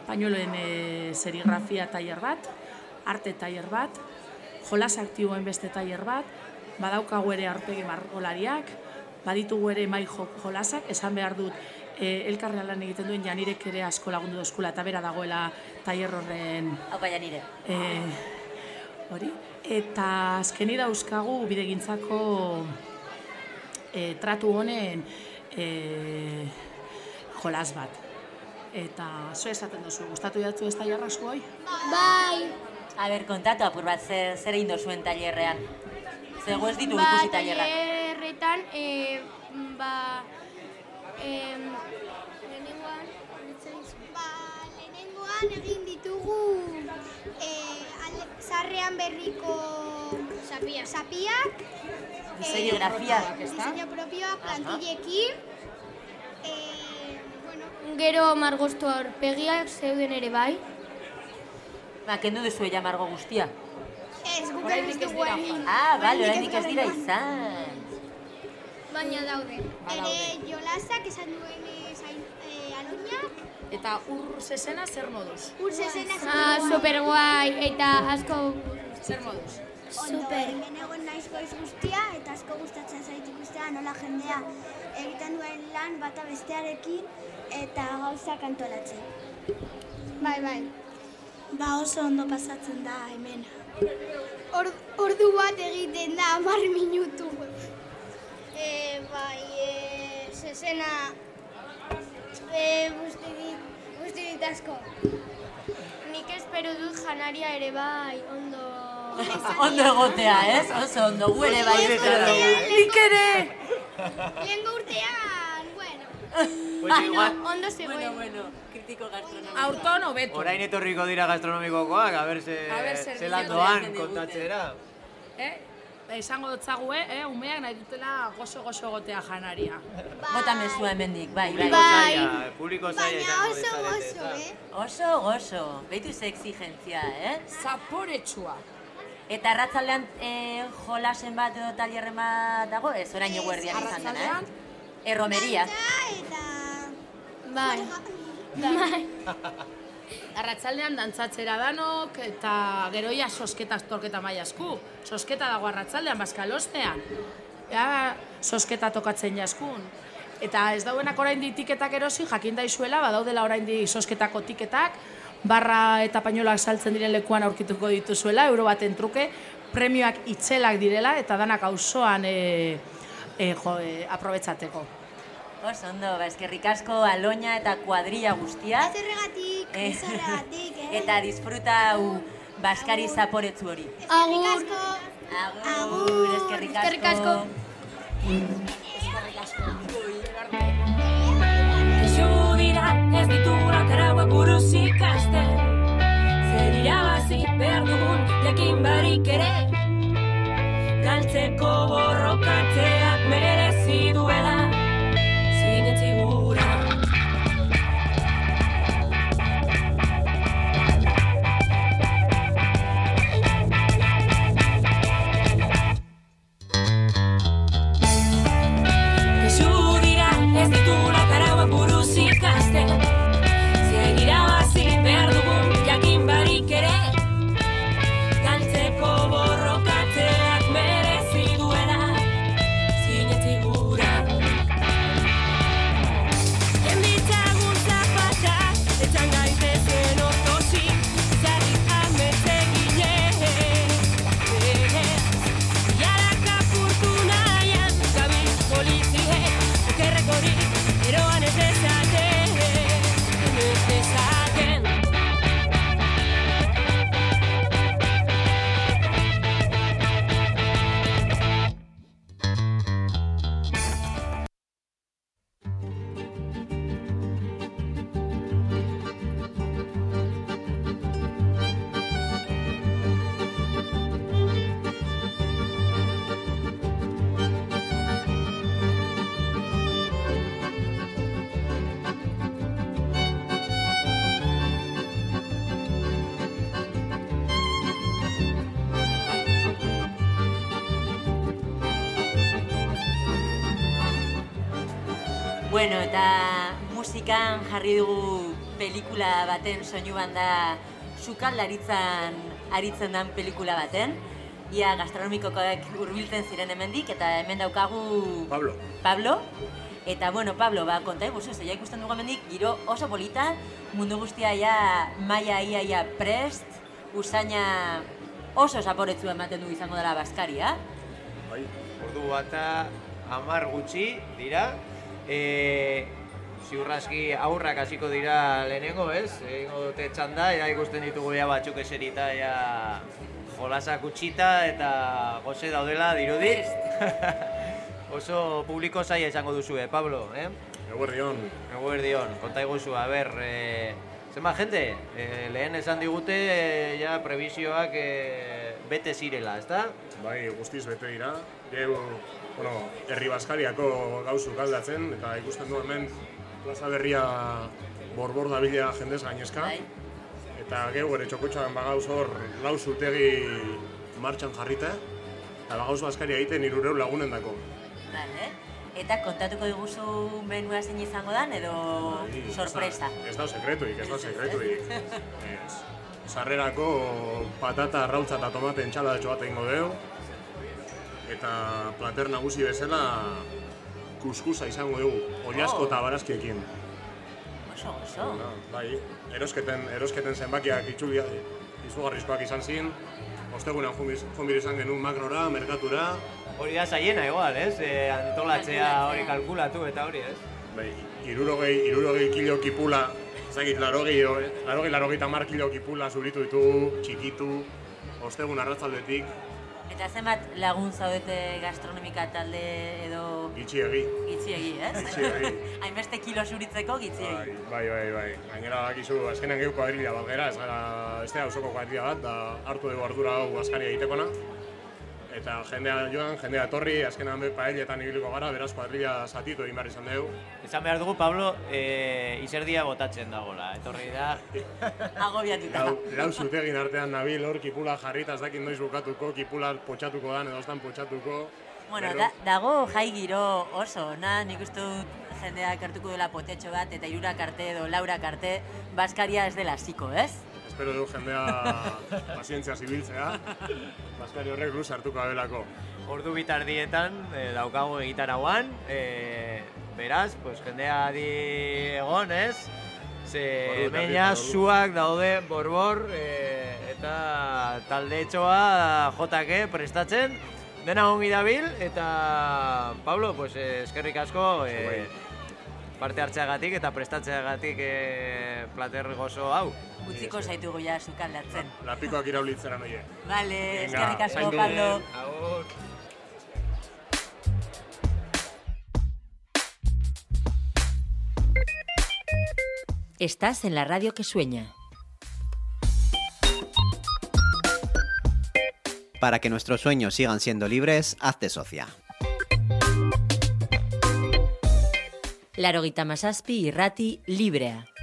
pañueloen e, serigrafia tailer bat, arte tailer bat, jolas aktiboen beste tailer bat, badaukagu ere aurpegi margolariak, baditugu ere mai jo- jolasak, esan behar dut e, elkarrean lan egiten duen janirek ere asko lagundu dozkula eta bera dagoela tailer horren Hau bai, janire. e, hori. Eta azkeni dauzkagu bidegintzako e, tratu honen e, jolas bat. Eta zo esaten duzu, gustatu jatzu ez tailerra zuoi? Bai. A ber, kontatu apur bat, zer, zer egin dozuen tailerrean? Zego ez ditu ba, ikusi tailerrak. tailerretan, e, ba, em, lehenengoan, ba, lehenengoan egin ditugu e, ale, zarrean berriko zapiak. zapiak Serigrafia. diseño propioak plantillekin. E, bueno, gero margostu aurpegiak zeuden ere bai. Ba, kendu duzu ja margo guztia. Ez, guk ez dugu egin. Ah, bale, Oraindik ez dira izan. Baina daude. Ere jolasak esan duen eh, zain, eh, aloinak. Eta ur zezena zer moduz? Ur zezena Ah, super guai eta asko zer moduz? Super. Genegoen naiz goiz guztia eta asko gustatzen zait ikustea nola jendea egiten duen lan bata bestearekin eta gauzak antolatzen. Bai, bai. Ba oso ondo pasatzen da hemen. Or, ordu bat egiten da, hamar minutu. E, bai, e, zezena, e, busti dit, asko. Nik espero dut janaria ere bai, ondo... Ondo egotea, ez? Oso ondo, gu ere bai. Nik ere! Lehengo urtean, bueno. Igual, Ondo zegoen. Bueno, bueno, kritiko gastronomiko. Aurton hobeto. orain etorriko dira gastronomikokoak, a ber ze, A ber zer zelan diote. doan kontatzera. Eh? Esango dotzague, eh, umeak nahi dutela gozo-gozo gotea janaria. Bota mezua hemendik, bai, bai. Zaila, publiko zaila izango oso gozo, ezta? eh? Oso gozo, behitu ze exigentzia, eh? Zaporetsua. Eta arratzaldean eh, jolasen bat edo tailerren bat dago, ez orain eguerdian izan dena, eh? Erromeria. Bai. Bai. Arratsaldean dantzatzera danok eta geroia sosketak torketa maiasku. Sosketa dago arratsaldean bazkalostean. Ja, sosketa tokatzen jaskun. Eta ez dauenak oraindik tiketak erosi, jakin daizuela, badaudela oraindik sosketako tiketak, barra eta painolak saltzen diren lekuan aurkituko dituzuela, euro baten truke, premioak itzelak direla eta danak auzoan e, e, jo, e, aprobetxateko. Oso ondo, ba, eskerrik asko aloina eta kuadrilla guztia. Zerregatik, Eh, zerregatik, eh? Eta disfruta hau baskari zaporetzu hori. Agur. asko. Agur, eskerrik asko. Eskerrik asko. Eskerrik asko. Dira ez ditula karauak buruz ikasten Zer irabazi behar dugun jakin barik ere Galtzeko borrokatzeak merezi duela jarri dugu pelikula baten soinu banda sukaldaritzan aritzen den pelikula baten. Ia gastronomikokoek hurbiltzen ziren hemendik eta hemen daukagu Pablo. Pablo. Eta bueno, Pablo, ba, konta iguzu, ja ikusten dugu hemendik giro oso polita, mundu guztia ja maia ia ia prest, usaina oso saporetzu ematen du izango dela Baskaria. Bai, ordu bata hamar gutxi dira. E, ziurraski aurrak hasiko dira lehenengo, ez? Egingo dute txanda, ja ikusten ditugu ja batzuk eserita, ja jolasak utxita eta goze daudela dirudi. Oso publiko zaila izango duzu, eh, Pablo, eh? Eguerdion. Eguerdion, konta iguzu, a ber, eh, zenba gente, eh, lehen esan digute, eh, ja, previsioak eh, bete zirela, ezta? Bai, guztiz bete dira. Geu, bueno, herri Baskariako gauzu galdatzen, eta ikusten du hemen plaza berria borbor dabilea jendez gainezka. Eta geu ere txokotxoan bagauz hor lau zutegi martxan jarrita, eta bagauz Baskaria egiten irureu lagunen dako. Vale. Eta kontatuko diguzu menua zein izango dan edo sorpresa? Ez da sekretuik, ez da sekretuik. Ez. Sarrerako patata, arrautza eta tomate entxalatxo bat egingo deu. Eta plater nagusi bezala kuskusa izango dugu, oliasko Oh. eta barazkiekin. Oso, oso. Bai, erosketen, erosketen zenbakiak itxulia, izugarrizkoak izan ziren. Ostegunean jombir izan genuen makrora, merkatura. Hori da zaiena igual, ez? E, antolatzea hori kalkulatu eta hori, ez? Bai, irurogei, irurogei kilo kipula, ezagit, larogei, larogei, larogei tamar kilo kipula zuritu ditugu, txikitu, ostegun arratzaldetik, Eta zenbat lagun zaudete gastronomika talde edo gitxiegi. gitxiegi, ez? Gitxiegi. Hainbeste kilo zuritzeko gitxiegi. Bai, bai, bai. Gainera bakizu, azkenean gehu kuadrilla bat gara, ez gara, ez da osoko kuadrilla bat, da hartu dugu ardura hau askaria egitekona. Eta jendea joan, jendea etorri, azkenean be paelletan ibiliko gara, beraz kuadrilla zatitu egin behar izan dugu. Esan behar dugu, Pablo, e, izerdia botatzen dagoela, etorri da. Agobiatuta. Lau, lau zutegin artean nabil hor kipula jarrita, ez dakit noiz bukatuko, kipula potxatuko dan, edo estan potxatuko. Bueno, da, dago jai giro oso, na, nik uste dut jendeak hartuko dela potetxo bat, eta irurak arte edo laurak arte, Baskaria ez dela ziko, ez? Espero du jendea pazientzia zibiltzea. Baskari horrek luz hartuko abelako. Ordu bitardietan e, daukagu egitarauan, e, beraz, pues, jendea di egon, ez? Ze hemen ordu. zuak daude borbor e, eta talde etxoa jotake prestatzen, dena ongi dabil, eta Pablo, pues, eh, eskerrik asko e, parte hartzeagatik eta prestatzeagatik e, plater gozo hau. Utziko zaitugu ja sukaldatzen. Lapikoak iraulitzera noie. Vale, eskerrik asko. Pablo. Agur. Estás en la radio que sueña. Para que nuestros sueños sigan siendo libres, hazte socia. Larogita Masazpi irrati librea.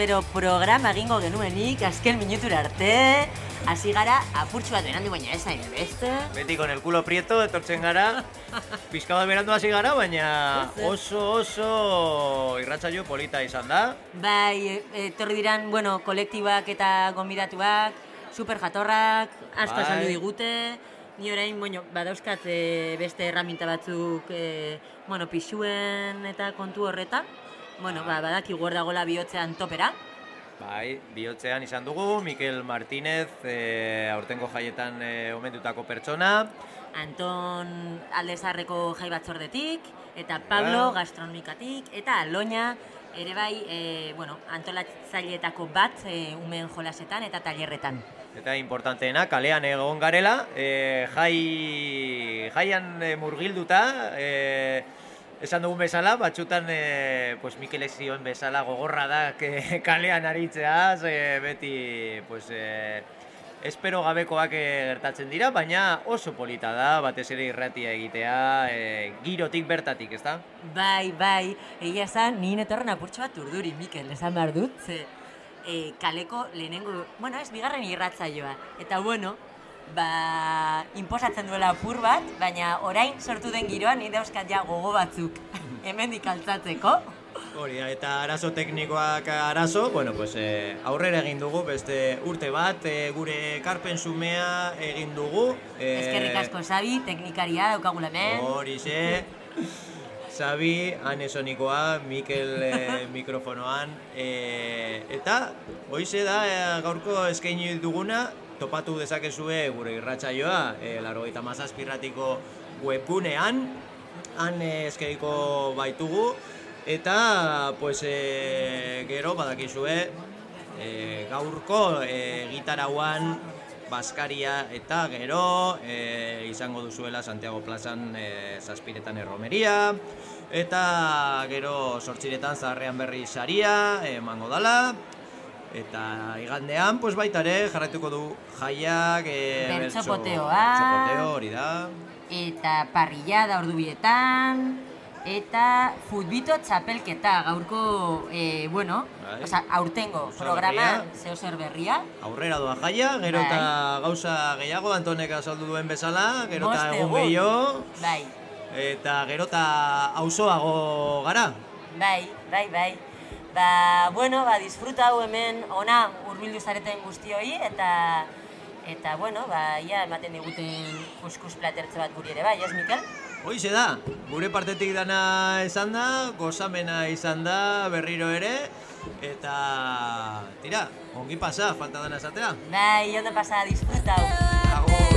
Espero programa egingo genuenik, azken minutura arte, hasi gara apurtxu bat berandu baina ez hain beste. Beti con el culo prieto etortzen gara, pizka bat berandu hasi gara, baina oso oso irratsaio polita izan da. Bai, etorri diran, bueno, kolektibak eta gonbidatuak, super jatorrak, asko Bai. azaldu digute, ni orain, bueno, badauzkat e, beste erraminta batzuk, e, bueno, pixuen eta kontu horretan, bueno, ba, badaki guardagola bihotzean topera, Bai, bihotzean izan dugu, Mikel Martínez, e, aurtengo jaietan e, omendutako pertsona. Anton Aldezarreko jai batzordetik, eta Pablo Bai. gastronomikatik, eta Aloña ere bai, e, bueno, antolatzaileetako bat e, umen jolasetan eta tailerretan. Eta importanteena, kalean egon garela, e, jai, jaian murgilduta, e, esan dugun bezala, batxutan e, pues Mikelek zioen bezala gogorra da ke, kalean aritzeaz, e, beti pues, e, espero gabekoak e, gertatzen dira, baina oso polita da, batez ere irratia egitea, e, girotik bertatik, ezta? Bai, bai, egia esan, nien etorren apurtxo bat urduri, Mikel, esan behar dut, ze e, kaleko lehenengo, bueno, ez, bigarren irratzaioa. Eta bueno, ba, inposatzen duela apur bat, baina orain sortu den giroan, nire dauzkat ja gogo batzuk hemendik altzatzeko. Hori eta arazo teknikoak arazo, bueno, pues, e, aurrera egin dugu, beste urte bat, e, gure karpen sumea egin dugu. E, Eskerrik asko, Sabi, teknikaria daukagula hemen. Horixe, Xabi, Ane Sonikoa, Mikel e, mikrofonoan, e, eta hoize da e, gaurko eskaini duguna, topatu dezakezue gure irratsaioa, e, laro eta mazazpirratiko webgunean, han e, eskaiko baitugu, eta pues, e, gero badakizue e, gaurko e, gitarauan Baskaria eta gero e, izango duzuela Santiago plazan e, zazpiretan erromeria. Eta gero sortziretan zaharrean berri saria emango dala eta igandean pues baita ere jarraituko du jaiak e, Bertsopoteoa. bertsopoteo, hori da Eta parrillada ordubietan, eta futbito txapelketa gaurko, e, bueno, Bai. osea, aurtengo Oso programa zeo zer berria. aurrera doa jaia, gero eta gauza gehiago Antonek azaldu duen bezala, gero eta egun. gehiago, Bai, eta gero eta auzoago gara. bai, bai, bai. Ba, bueno, ba, disfruta hau hemen ona hurbildu zareten guztioi, eta eta bueno, ba, ia ematen diguten kuskus platertze bat guri ere bai, ez, Mikel? Hoize da, gure partetik dana izan da, gozamena izan da berriro ere, eta tira, ongi pasa, falta dana esatea. Bai, ondo pasa, disfruta hau. Agur.